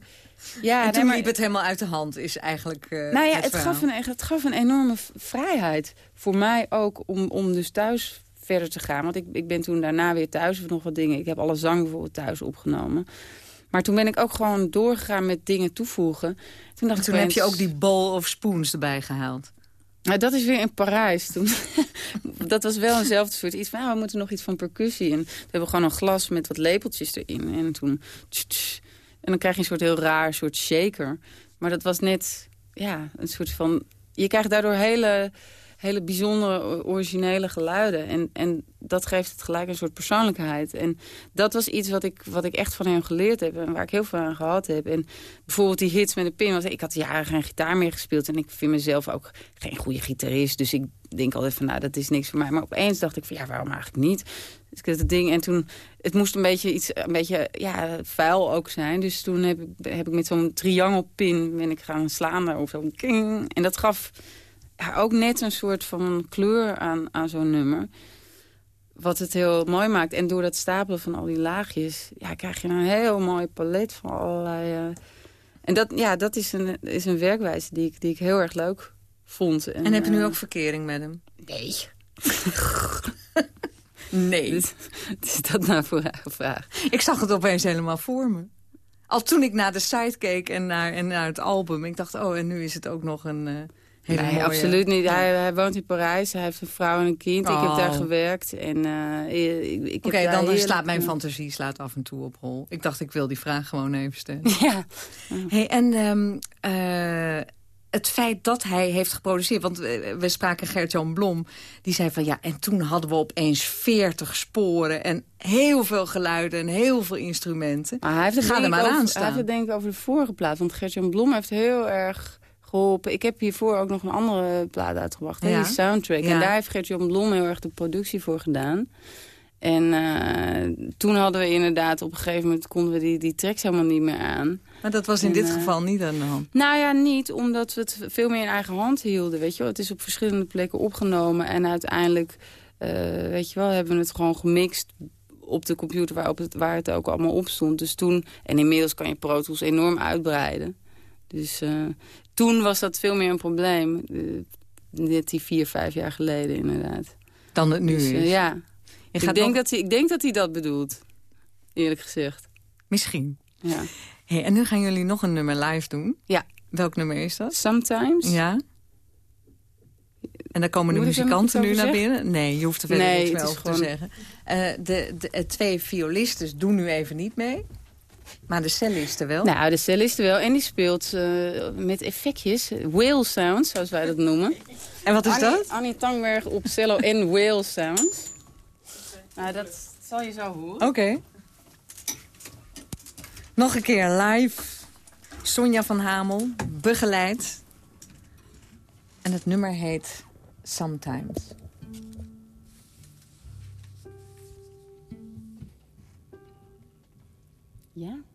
Ja, en nee, toen maar- liep het helemaal uit de hand, is eigenlijk eh, nou ja, het gaf, een, echt- het gaf een enorme vrijheid. Voor mij ook om, om dus thuis verder te gaan. Want ik, ik ben toen daarna weer thuis of nog wat dingen. Ik heb alle zang bijvoorbeeld thuis opgenomen. Maar toen ben ik ook gewoon doorgegaan met dingen toevoegen. Toen, dacht En toen ik heb je ook die bowl of spoons erbij gehaald. Nou, dat is weer in Parijs. Toen, (laughs) dat was wel eenzelfde soort iets van, nou, we moeten nog iets van percussie. En toen hebben we gewoon een glas met wat lepeltjes erin. En toen... tss, tss. en dan krijg je een soort heel raar soort shaker. Maar dat was net, ja, een soort van... Je krijgt daardoor hele, hele bijzondere, originele geluiden. En, en dat geeft het gelijk een soort persoonlijkheid. En dat was iets wat ik, wat ik echt van hem geleerd heb. En waar ik heel veel aan gehad heb. En bijvoorbeeld die hits met de pin. Want ik had jaren geen gitaar meer gespeeld. En ik vind mezelf ook geen goede gitarist. Dus ik denk altijd van, nou, dat is niks voor mij. Maar opeens dacht ik van, ja, waarom eigenlijk niet? Dus ik het ding. En toen, het moest een beetje iets, een beetje, ja, vuil ook zijn. Dus toen heb ik, heb ik met zo'n triangelpin ben ik gaan slaan of zo. King. En dat gaf ook net een soort van kleur aan, aan zo'n nummer. wat het heel mooi maakt. En door dat stapelen van al die laagjes... Ja, krijg je een heel mooi palet van allerlei... Uh, en dat, ja, dat is een, is een werkwijze die ik, die ik heel erg leuk vond. En, en heb je nu ook verkering met hem? Nee. (laughs) nee. Dus, is dat nou voor vraag? Ik zag het opeens helemaal voor me. Al toen ik naar de site keek en naar, en naar het album. Ik dacht, oh, en nu is het ook nog een... Uh, hele nee, mooie... absoluut niet. Hij, hij, woont in Parijs. Hij heeft een vrouw en een kind. Ik heb daar gewerkt. En, uh, Oké, dan slaat mijn fantasie slaat af en toe op hol. Ik dacht, ik wil die vraag gewoon even stellen. (laughs) Ja. Hey, en um, uh, het feit dat hij heeft geproduceerd... want we, spraken Gert-Jan Blom, die zei van... ja, en toen hadden we opeens 40 sporen... en heel veel geluiden en heel veel instrumenten. Maar hij heeft het Ga er maar over, aan staan. Hij heeft het denk ik over de vorige plaat. Want Gert-Jan Blom heeft heel erg geholpen. Ik heb hiervoor ook nog een andere plaat uitgebracht. Ja. Die soundtrack. Ja. En daar heeft Gert-Jan Blom heel erg de productie voor gedaan. En uh, toen hadden we inderdaad op een gegeven moment... konden we die, die tracks helemaal niet meer aan. Maar dat was in En, dit eh, geval niet aan de hand. Nou ja, niet omdat we het veel meer in eigen hand hielden. Weet je wel? Het is op verschillende plekken opgenomen. En uiteindelijk uh, weet je wel, hebben we het gewoon gemixt op de computer waar, op het, waar het ook allemaal op stond. Dus toen, en inmiddels kan je Pro Tools enorm uitbreiden. Dus uh, toen was dat veel meer een probleem. Uh, net die vier, vijf jaar geleden inderdaad. Dan het nu dus, is. ja. Je Ik denk, nog... dat hij, ik denk dat hij dat bedoelt. Eerlijk gezegd. Misschien. Ja. Hey, en nu gaan jullie nog een nummer live doen. Ja. Welk nummer is dat? Sometimes. Ja. En daar komen de Moet muzikanten nu naar zeggen? binnen? Nee, je hoeft er verder Nee, meer over gewoon... te zeggen. Uh, de, de, de, twee violisten doen nu even niet mee. Maar de celliste wel? Nou, de celliste wel. En die speelt uh, met effectjes. Whale sounds, zoals wij dat noemen. En wat is Annie, dat? Annie Tangberg op cello en whale sounds. Nou, dat zal je zo horen. Oké. Okay. Nog een keer live. Sonja van Hamel, begeleid. En het nummer heet Sometimes. Ja.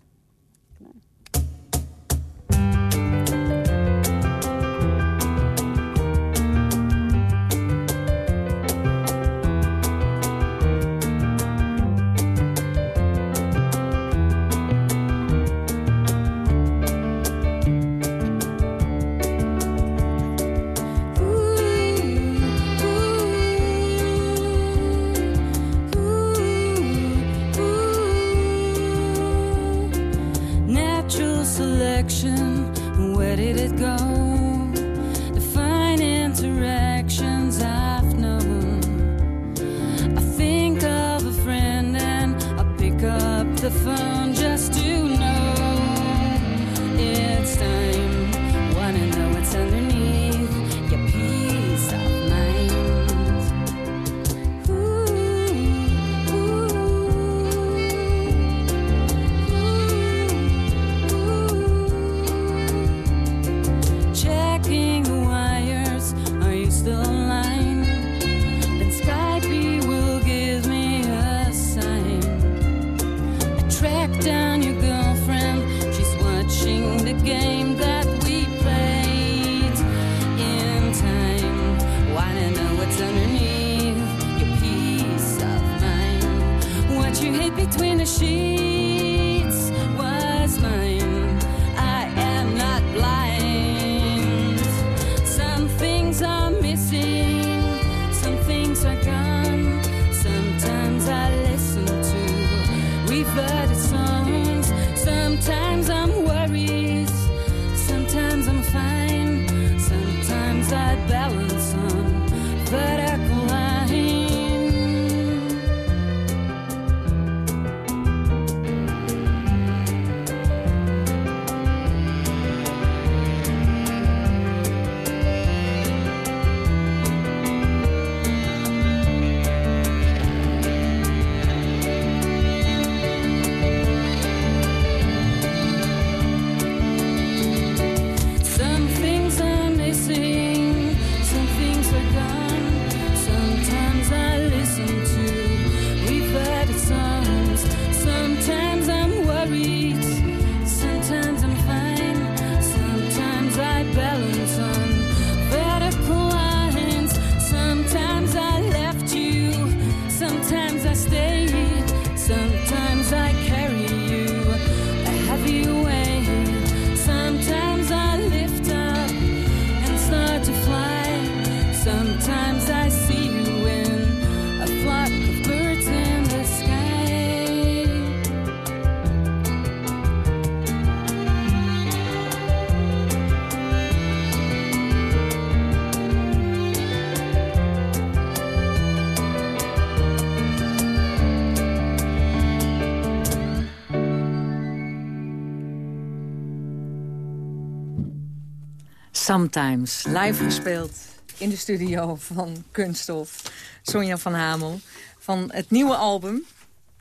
Sometimes, live gespeeld in de studio van Kunststof. Sonja van Hamel. Van het nieuwe album,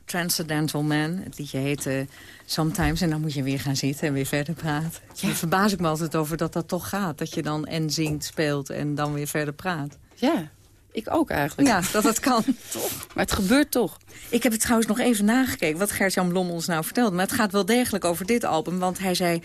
Transcendental Man. Het liedje heet uh, Sometimes. En dan moet je weer gaan zitten en weer verder praten. Ja. Daar verbaas ik me altijd over dat dat toch gaat. Dat je dan en zingt, speelt en dan weer verder praat. Ja, ik ook eigenlijk. Ja, dat het kan, (laughs) toch? Maar het gebeurt toch. Ik heb het trouwens nog even nagekeken, wat Gert-Jan Blom ons nou vertelde. Maar het gaat wel degelijk over dit album, want hij zei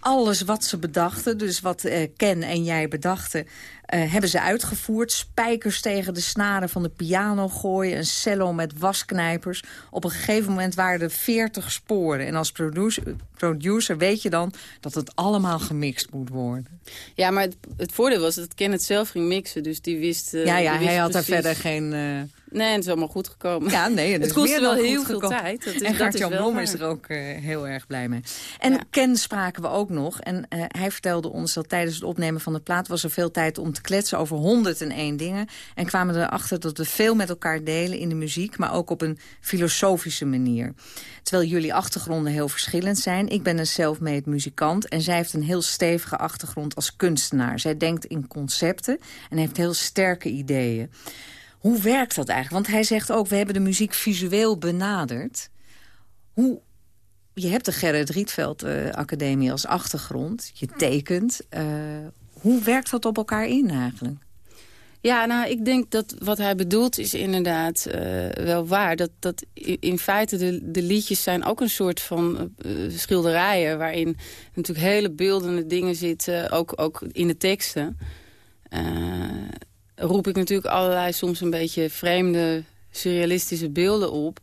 alles wat ze bedachten, dus wat uh, Ken en jij bedachten... Uh, hebben ze uitgevoerd. Spijkers tegen de snaren van de piano gooien. Een cello met wasknijpers. Op een gegeven moment waren er 40 sporen. En als producer, producer weet je dan dat het allemaal gemixt moet worden. Ja, maar het, het voordeel was dat Ken het zelf ging mixen. Dus die wist uh, Ja, ja hij had er verder geen... Uh... Nee, het is allemaal goed gekomen. Ja, nee, (laughs) het, het kostte wel heel veel tijd. Dat is, en Gert-Jan Blom is er ook uh, heel erg blij mee. En ja. Ken spraken we ook nog. En uh, hij vertelde ons dat tijdens het opnemen van de plaat... was er veel tijd om kletsen over 101 dingen. En kwamen erachter dat we veel met elkaar delen in de muziek... maar ook op een filosofische manier. Terwijl jullie achtergronden heel verschillend zijn. Ik ben een self-made muzikant en zij heeft een heel stevige achtergrond als kunstenaar. Zij denkt in concepten en heeft heel sterke ideeën. Hoe werkt dat eigenlijk? Want hij zegt ook, we hebben de muziek visueel benaderd. Hoe, je hebt de Gerrit Rietveld uh, Academie als achtergrond. Je tekent. Uh, hoe werkt dat op elkaar in eigenlijk? Ja, nou, ik denk dat wat hij bedoelt is inderdaad uh, wel waar. Dat, dat in feite de, de liedjes zijn ook een soort van uh, schilderijen... waarin natuurlijk hele beeldende dingen zitten, ook, ook in de teksten. Uh, roep ik natuurlijk allerlei soms een beetje vreemde, surrealistische beelden op...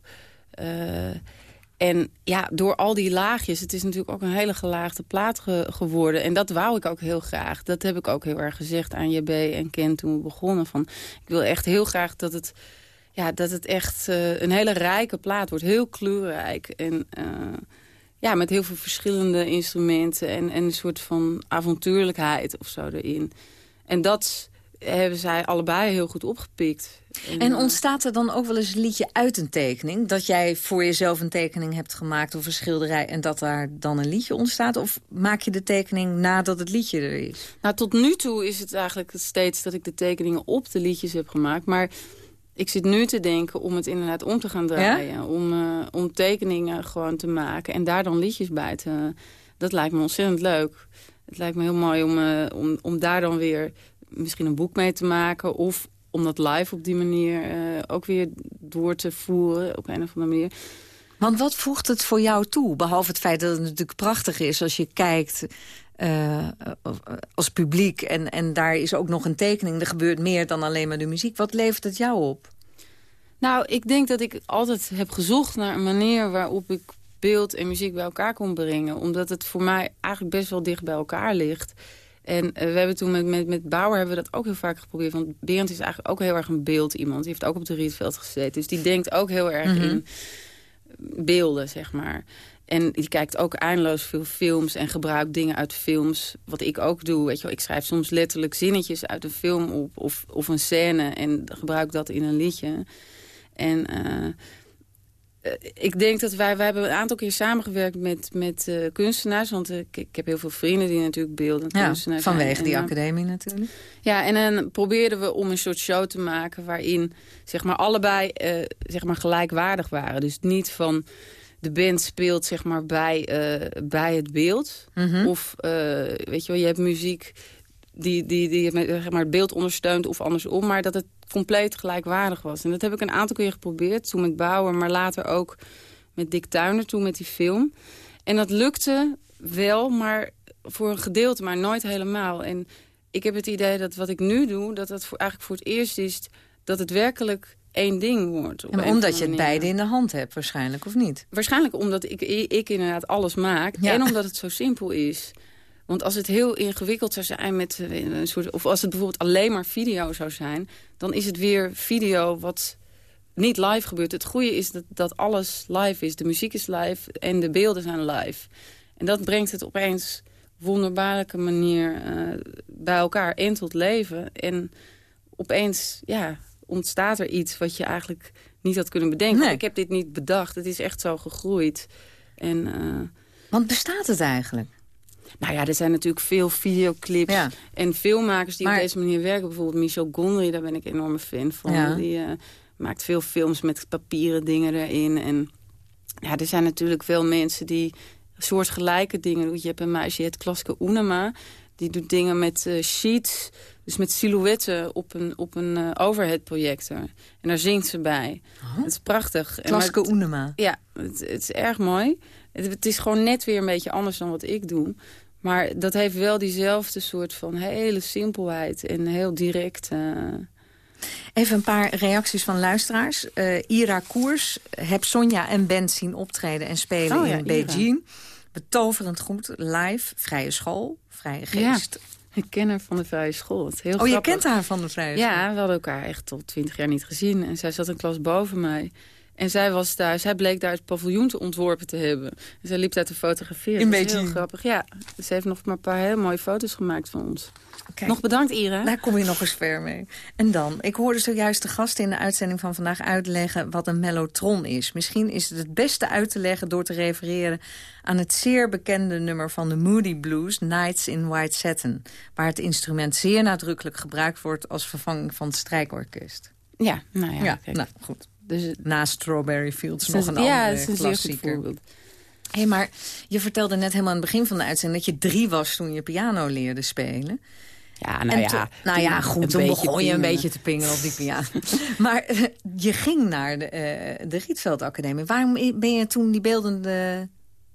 En ja, door al die laagjes, het is natuurlijk ook een hele gelaagde plaat ge geworden. En dat wou ik ook heel graag. Dat heb ik ook heel erg gezegd aan JB en Ken toen we begonnen. Van, ik wil echt heel graag dat het, ja, dat het echt uh, een hele rijke plaat wordt. Heel kleurrijk. En uh, ja, met heel veel verschillende instrumenten. En, en een soort van avontuurlijkheid of zo erin. En dat hebben zij allebei heel goed opgepikt. En, en ontstaat er dan ook wel eens een liedje uit een tekening? Dat jij voor jezelf een tekening hebt gemaakt of een schilderij... en dat daar dan een liedje ontstaat? Of maak je de tekening nadat het liedje er is? Nou, tot nu toe is het eigenlijk steeds dat ik de tekeningen op de liedjes heb gemaakt. Maar ik zit nu te denken om het inderdaad om te gaan draaien. Ja? Om, uh, om tekeningen gewoon te maken en daar dan liedjes bij te... Dat lijkt me ontzettend leuk. Het lijkt me heel mooi om, uh, om, om daar dan weer misschien een boek mee te maken... of om dat live op die manier uh, ook weer door te voeren op een of andere manier. Want wat voegt het voor jou toe? Behalve het feit dat het natuurlijk prachtig is als je kijkt uh, als publiek... En, en daar is ook nog een tekening. Er gebeurt meer dan alleen maar de muziek. Wat levert het jou op? Nou, ik denk dat ik altijd heb gezocht naar een manier waarop ik beeld en muziek bij elkaar kon brengen. Omdat het voor mij eigenlijk best wel dicht bij elkaar ligt... En uh, we hebben toen met, met, met Bauer hebben we dat ook heel vaak geprobeerd. Want Berend is eigenlijk ook heel erg een beeld iemand. Die heeft ook op de Rietveld gezeten. Dus die denkt ook heel erg mm -hmm. in beelden, zeg maar. En die kijkt ook eindeloos veel films en gebruikt dingen uit films. Wat ik ook doe. Weet je wel, ik schrijf soms letterlijk zinnetjes uit een film op. Of, of een scène en gebruik dat in een liedje. En... Uh, ik denk dat wij, wij hebben een aantal keer samengewerkt met, met uh, kunstenaars. Want uh, ik, ik, heb heel veel vrienden die natuurlijk beelden ja, kunstenaars vanwege zijn. die en, academie natuurlijk. Ja, en dan probeerden we om een soort show te maken... waarin zeg maar, allebei uh, zeg maar, gelijkwaardig waren. Dus niet van de band speelt zeg maar, bij, bij het beeld. Mhm. Mm -hmm. Of weet je wel, je hebt muziek die, die, die zeg maar, het beeld ondersteunt of andersom. Maar dat het compleet gelijkwaardig was. En dat heb ik een aantal keer geprobeerd. Toen met Bauer, maar later ook met Dick Tuiner. Toen met die film. En dat lukte wel, maar voor een gedeelte, maar nooit helemaal. En ik heb het idee dat wat ik nu doe... dat voor, eigenlijk voor het eerst is dat het werkelijk één ding wordt. En omdat je het beide in de hand hebt waarschijnlijk, of niet? Waarschijnlijk omdat ik, ik inderdaad alles maak. Ja. En omdat het zo simpel is. Want als het heel ingewikkeld zou zijn met een soort... of als het bijvoorbeeld alleen maar video zou zijn... dan is het weer video wat niet live gebeurt. Het goede is dat, dat alles live is. De muziek is live en de beelden zijn live. En dat brengt het opeens wonderbaarlijke manier uh, bij elkaar en tot leven. En opeens ja, ontstaat er iets wat je eigenlijk niet had kunnen bedenken. Nee. Ik heb dit niet bedacht. Het is echt zo gegroeid. En, uh, Want bestaat het eigenlijk? Nou ja, er zijn natuurlijk veel videoclips en filmmakers die Maar- op deze manier werken. Bijvoorbeeld Michel Gondry, daar ben ik een enorme fan van. Ja. Die eh, maakt veel films met papieren dingen erin. En ja, er zijn natuurlijk veel mensen die soortgelijke dingen doen. Je hebt een meisje, het Klaske Unema. Die doet dingen met eh, sheets, dus met silhouetten op een, op een eh, overhead projector. En daar zingt ze bij. Het is prachtig. Klaske maar- Oenema. ja, het, het is erg mooi. Het, het is gewoon net weer een beetje anders dan wat ik doe. Maar dat heeft wel diezelfde soort van hele simpelheid en heel direct. eh, Even een paar reacties van luisteraars. Eh, Ira Koers, heb Sonja en Ben zien optreden en spelen Oh ja, in Ira. Beijing. Betoverend goed, live, vrije school, vrije geest. Ja, (laughs) ik ken haar van de vrije school. Is heel oh, je kent haar van de vrije school? Ja, we hadden elkaar echt tot twintig jaar niet gezien. En zij zat een klas boven mij. En zij, was daar, zij bleek daar het paviljoen te ontworpen te hebben. En zij liep daar te fotograferen. In Dat is heel grappig. Ja, ze heeft nog maar een paar hele mooie foto's gemaakt van ons. Kijk. Nog bedankt, Ira. Daar kom je nog eens ver mee. En dan, ik hoorde zojuist de gasten in de uitzending van vandaag uitleggen wat een mellotron is. Misschien is het het beste uit te leggen door te refereren aan het zeer bekende nummer van de Moody Blues, Nights in White Satin. Waar het instrument zeer nadrukkelijk gebruikt wordt als vervanging van het strijkorkest. Ja, nou ja. Ja, nou goed. Dus, Na Strawberry Fields nog een ja, andere het is klassieker. Hé, maar je vertelde net helemaal aan het begin van de uitzending... dat je drie was toen je piano leerde spelen. Ja, nou En ja. toen- nou ja, goed, een toen beetje begon je een beetje te pingelen op die piano. (laughs) maar eh, je ging naar de, eh, de Rietveld Academie. Waarom ben je toen die beeldende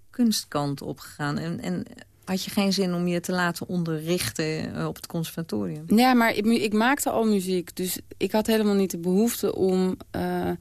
kunstkant opgegaan? En, en had je geen zin om je te laten onderrichten eh, op het conservatorium? Ja, maar ik, ik maakte al muziek. Dus ik had helemaal niet de behoefte om, eh,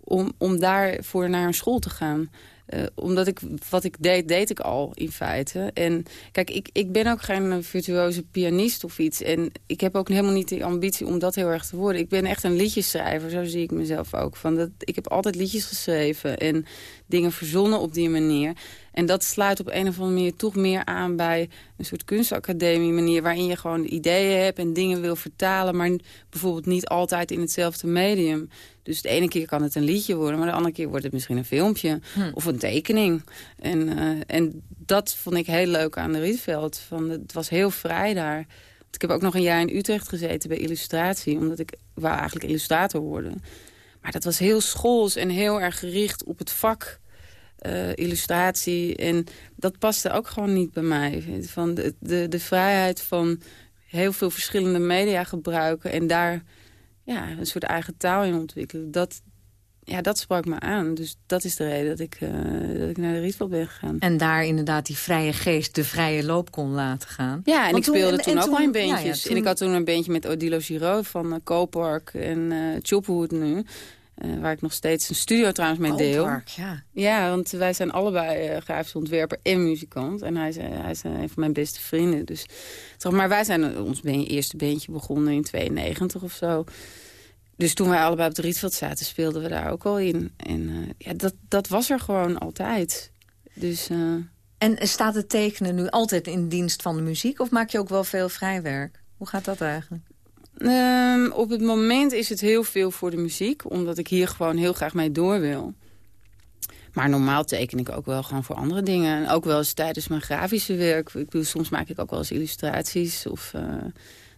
om, om daarvoor naar een school te gaan. Eh, omdat ik, wat ik deed, deed ik al in feite. En kijk, ik, ik ben ook geen eh, virtuoze pianist of iets. En ik heb ook helemaal niet de ambitie om dat heel erg te worden. Ik ben echt een liedjesschrijver, zo zie ik mezelf ook. Van dat, ik heb altijd liedjes geschreven en dingen verzonnen op die manier. En dat sluit op een of andere manier toch meer aan bij een soort kunstacademie manier... waarin je gewoon ideeën hebt en dingen wil vertalen... maar bijvoorbeeld niet altijd in hetzelfde medium. Dus de ene keer kan het een liedje worden... maar de andere keer wordt het misschien een filmpje Hm. of een tekening. En, eh, en dat vond ik heel leuk aan de Rietveld. Van, het was heel vrij daar. Want ik heb ook nog een jaar in Utrecht gezeten bij illustratie... omdat ik wou eigenlijk illustrator worden. Maar dat was heel schools en heel erg gericht op het vak eh, illustratie. En dat paste ook gewoon niet bij mij. Van de, de, de vrijheid van heel veel verschillende media gebruiken... en daar ja, een soort eigen taal in ontwikkelen. Dat, ja, dat sprak me aan. Dus dat is de reden dat ik, eh, dat ik naar de Rietveld ben gegaan. En daar inderdaad die vrije geest de vrije loop kon laten gaan. Ja, en Want ik speelde en- toen en ook al in ja, En ik had toen een beentje met Odilo Giraud van uh, en eh Chopwood nu. Eh, waar ik nog steeds een studio trouwens mee deel. Ja. Ja, want wij zijn allebei eh grafisch ontwerper en muzikant. En hij is, eh, hij is een van mijn beste vrienden. Dus, zeg maar wij zijn ons ben- eerste beentje begonnen in 92 of zo. Dus toen wij allebei op de Rietveld zaten, speelden we daar ook al in. En ja, dat, dat was er gewoon altijd. Dus... En staat het tekenen nu altijd in dienst van de muziek? Of maak je ook wel veel vrijwerk? Hoe gaat dat eigenlijk? Ehm, op het moment is het heel veel voor de muziek. Omdat ik hier gewoon heel graag mee door wil. Maar normaal teken ik ook wel gewoon voor andere dingen. En ook wel eens tijdens mijn grafische werk. Ik bedoel, soms maak ik ook wel eens illustraties of eh,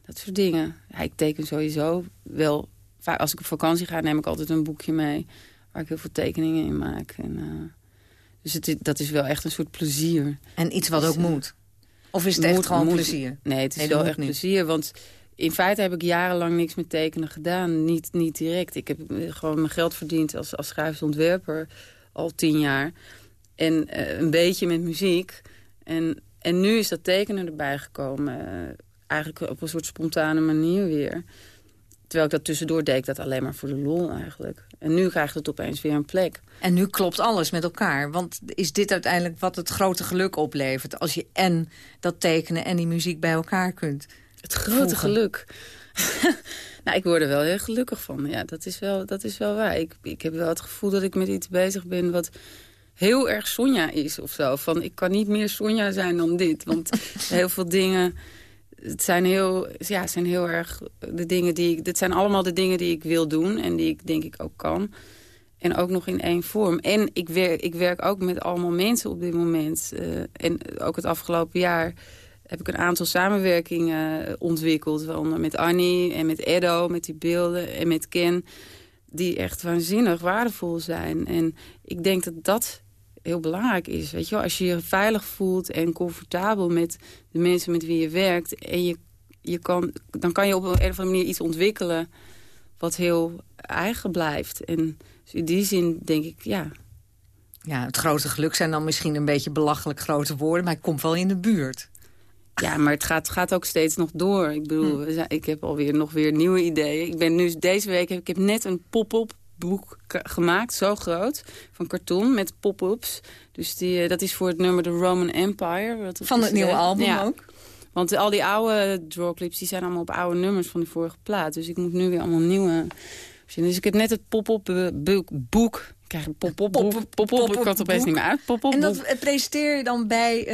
dat soort dingen. Ja, ik teken sowieso wel. Vaak als ik op vakantie ga, neem ik altijd een boekje mee. Waar ik heel veel tekeningen in maak. En, eh, dus het, dat is wel echt een soort plezier. En iets wat Dus, ook eh, moet? Of is het echt gewoon moet- plezier? Nee, het is Nee, wel echt niet. plezier. Want in feite heb ik jarenlang niks met tekenen gedaan. Niet, niet direct. Ik heb eh, gewoon mijn geld verdiend als, als grafisch ontwerper al tien jaar. En eh, een beetje met muziek. En, en nu is dat tekenen erbij gekomen. eh, eigenlijk op een soort spontane manier weer. Terwijl ik dat tussendoor deed, dat alleen maar voor de lol eigenlijk. En nu krijgt het opeens weer een plek. En nu klopt alles met elkaar. Want is dit uiteindelijk wat het grote geluk oplevert... als je en dat tekenen en die muziek bij elkaar kunt Het grote geluk. (laughs) nou, ik word er wel heel gelukkig van. Ja, dat is wel, dat is wel waar. Ik, ik heb wel het gevoel dat ik met iets bezig ben wat heel erg Sonja is of zo. Van, ik kan niet meer Sonja zijn dan dit. Want (laughs) heel veel dingen... Het zijn heel, ja, het zijn heel erg de dingen die ik... Dit zijn allemaal de dingen die ik wil doen en die ik denk ik ook kan. En ook nog in één vorm. En ik werk, ik werk ook met allemaal mensen op dit moment. Uh, en ook het afgelopen jaar heb ik een aantal samenwerkingen ontwikkeld. Waaronder met Annie en met Edo, met die beelden. En met Ken. Die echt waanzinnig waardevol zijn. En ik denk dat dat heel belangrijk is. Weet je wel? Als je je veilig voelt en comfortabel met de mensen met wie je werkt... en je, je kan, dan kan je op een of andere manier iets ontwikkelen... wat heel eigen blijft. En dus in die zin denk ik, ja... Ja, het grote geluk zijn dan misschien een beetje belachelijk grote woorden... maar het komt wel in de buurt. Ja, maar het gaat, gaat ook steeds nog door. Ik bedoel, hm. ik heb alweer nog weer nieuwe ideeën. Ik ben nu deze week, ik heb net een pop-up boek gemaakt, zo groot, van karton met pop-ups. Dus die, eh, dat is voor het nummer The Roman Empire. Wat van het nieuwe album ja. ook? Want al die oude drawclips die zijn allemaal op oude nummers van die vorige plaat. Dus ik moet nu weer allemaal nieuwe... Dus ik heb net het pop-up eh, boek ik krijg een pop-up pop-up ik kan het opeens niet meer uit. Pop -pop en dat presenteer je dan bij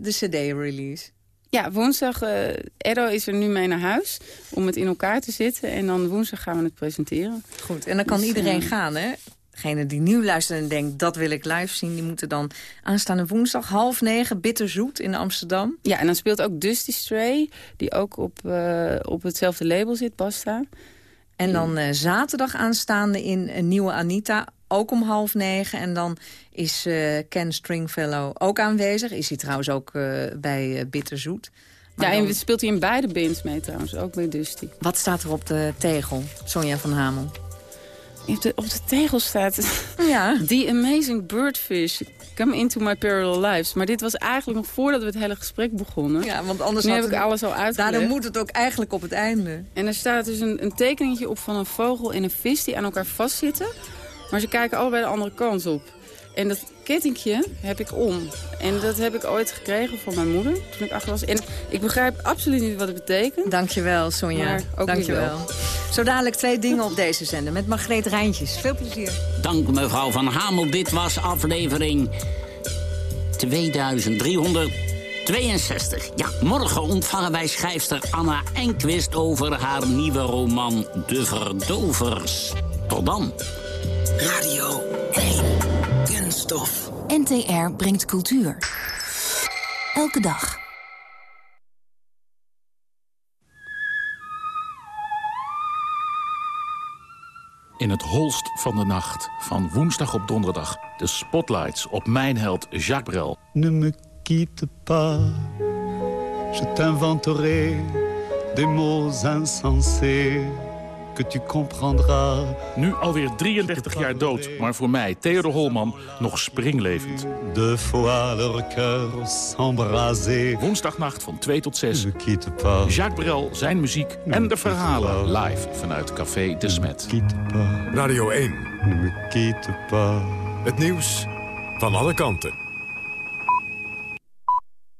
de cd-release? Ja, woensdag, uh, Edo is er nu mee naar huis om het in elkaar te zetten. En dan woensdag gaan we het presenteren. Goed, en dan kan dus, iedereen uh, gaan, hè? Degene die nieuw luistert en denkt, dat wil ik live zien... die moeten dan aanstaande woensdag half negen bitterzoet in Amsterdam. Ja, en dan speelt ook Dusty Stray, die ook op, uh, op hetzelfde label zit, Basta. En dan uh, zaterdag aanstaande in een nieuwe Anita, ook om half negen. En dan is uh, Ken Stringfellow ook aanwezig. Is hij trouwens ook uh, bij uh, Bitterzoet. Maar ja, en speelt hij in beide bands mee trouwens, ook bij Dusty. Wat staat er op de tegel, Sonja van Hamel? Op de, op de tegel staat... Ja. (laughs) The Amazing Birdfish. Come into my parallel lives. Maar dit was eigenlijk nog voordat we het hele gesprek begonnen. Ja, want anders nu heb ik alles al uitgelegd. Daarom moet het ook eigenlijk op het einde. En er staat dus een, een tekeningetje op van een vogel en een vis die aan elkaar vastzitten. Maar ze kijken allebei de andere kant op. En dat kettingje heb ik om. En dat heb ik ooit gekregen van mijn moeder toen ik achter was. En ik begrijp absoluut niet wat het betekent. Dankjewel, Sonja. Dankjewel. wel. Zo dadelijk twee dingen op deze zender met Margreet Rijntjes. Veel plezier. Dank mevrouw Van Hamel. Dit was aflevering 2362. Ja, morgen ontvangen wij schrijfster Anna Enquist over haar nieuwe roman De Verdovers. Tot dan. Radio 1. Kunststof. NTR brengt cultuur. Elke dag. In het holst van de nacht, van woensdag op donderdag... de spotlights op mijn held Jacques Brel. Ne me quitte pas, je t'inventerai des mots insensés que tu comprendras. Nu alweer 33 jaar dood, maar voor mij, Theodor Holman, nog springlevend. De fois leur cœur s'embraser. Woensdagnacht van 2 tot 6. Jacques Brel, zijn muziek en de verhalen live vanuit Café De Smet. Radio 1. Het nieuws van alle kanten.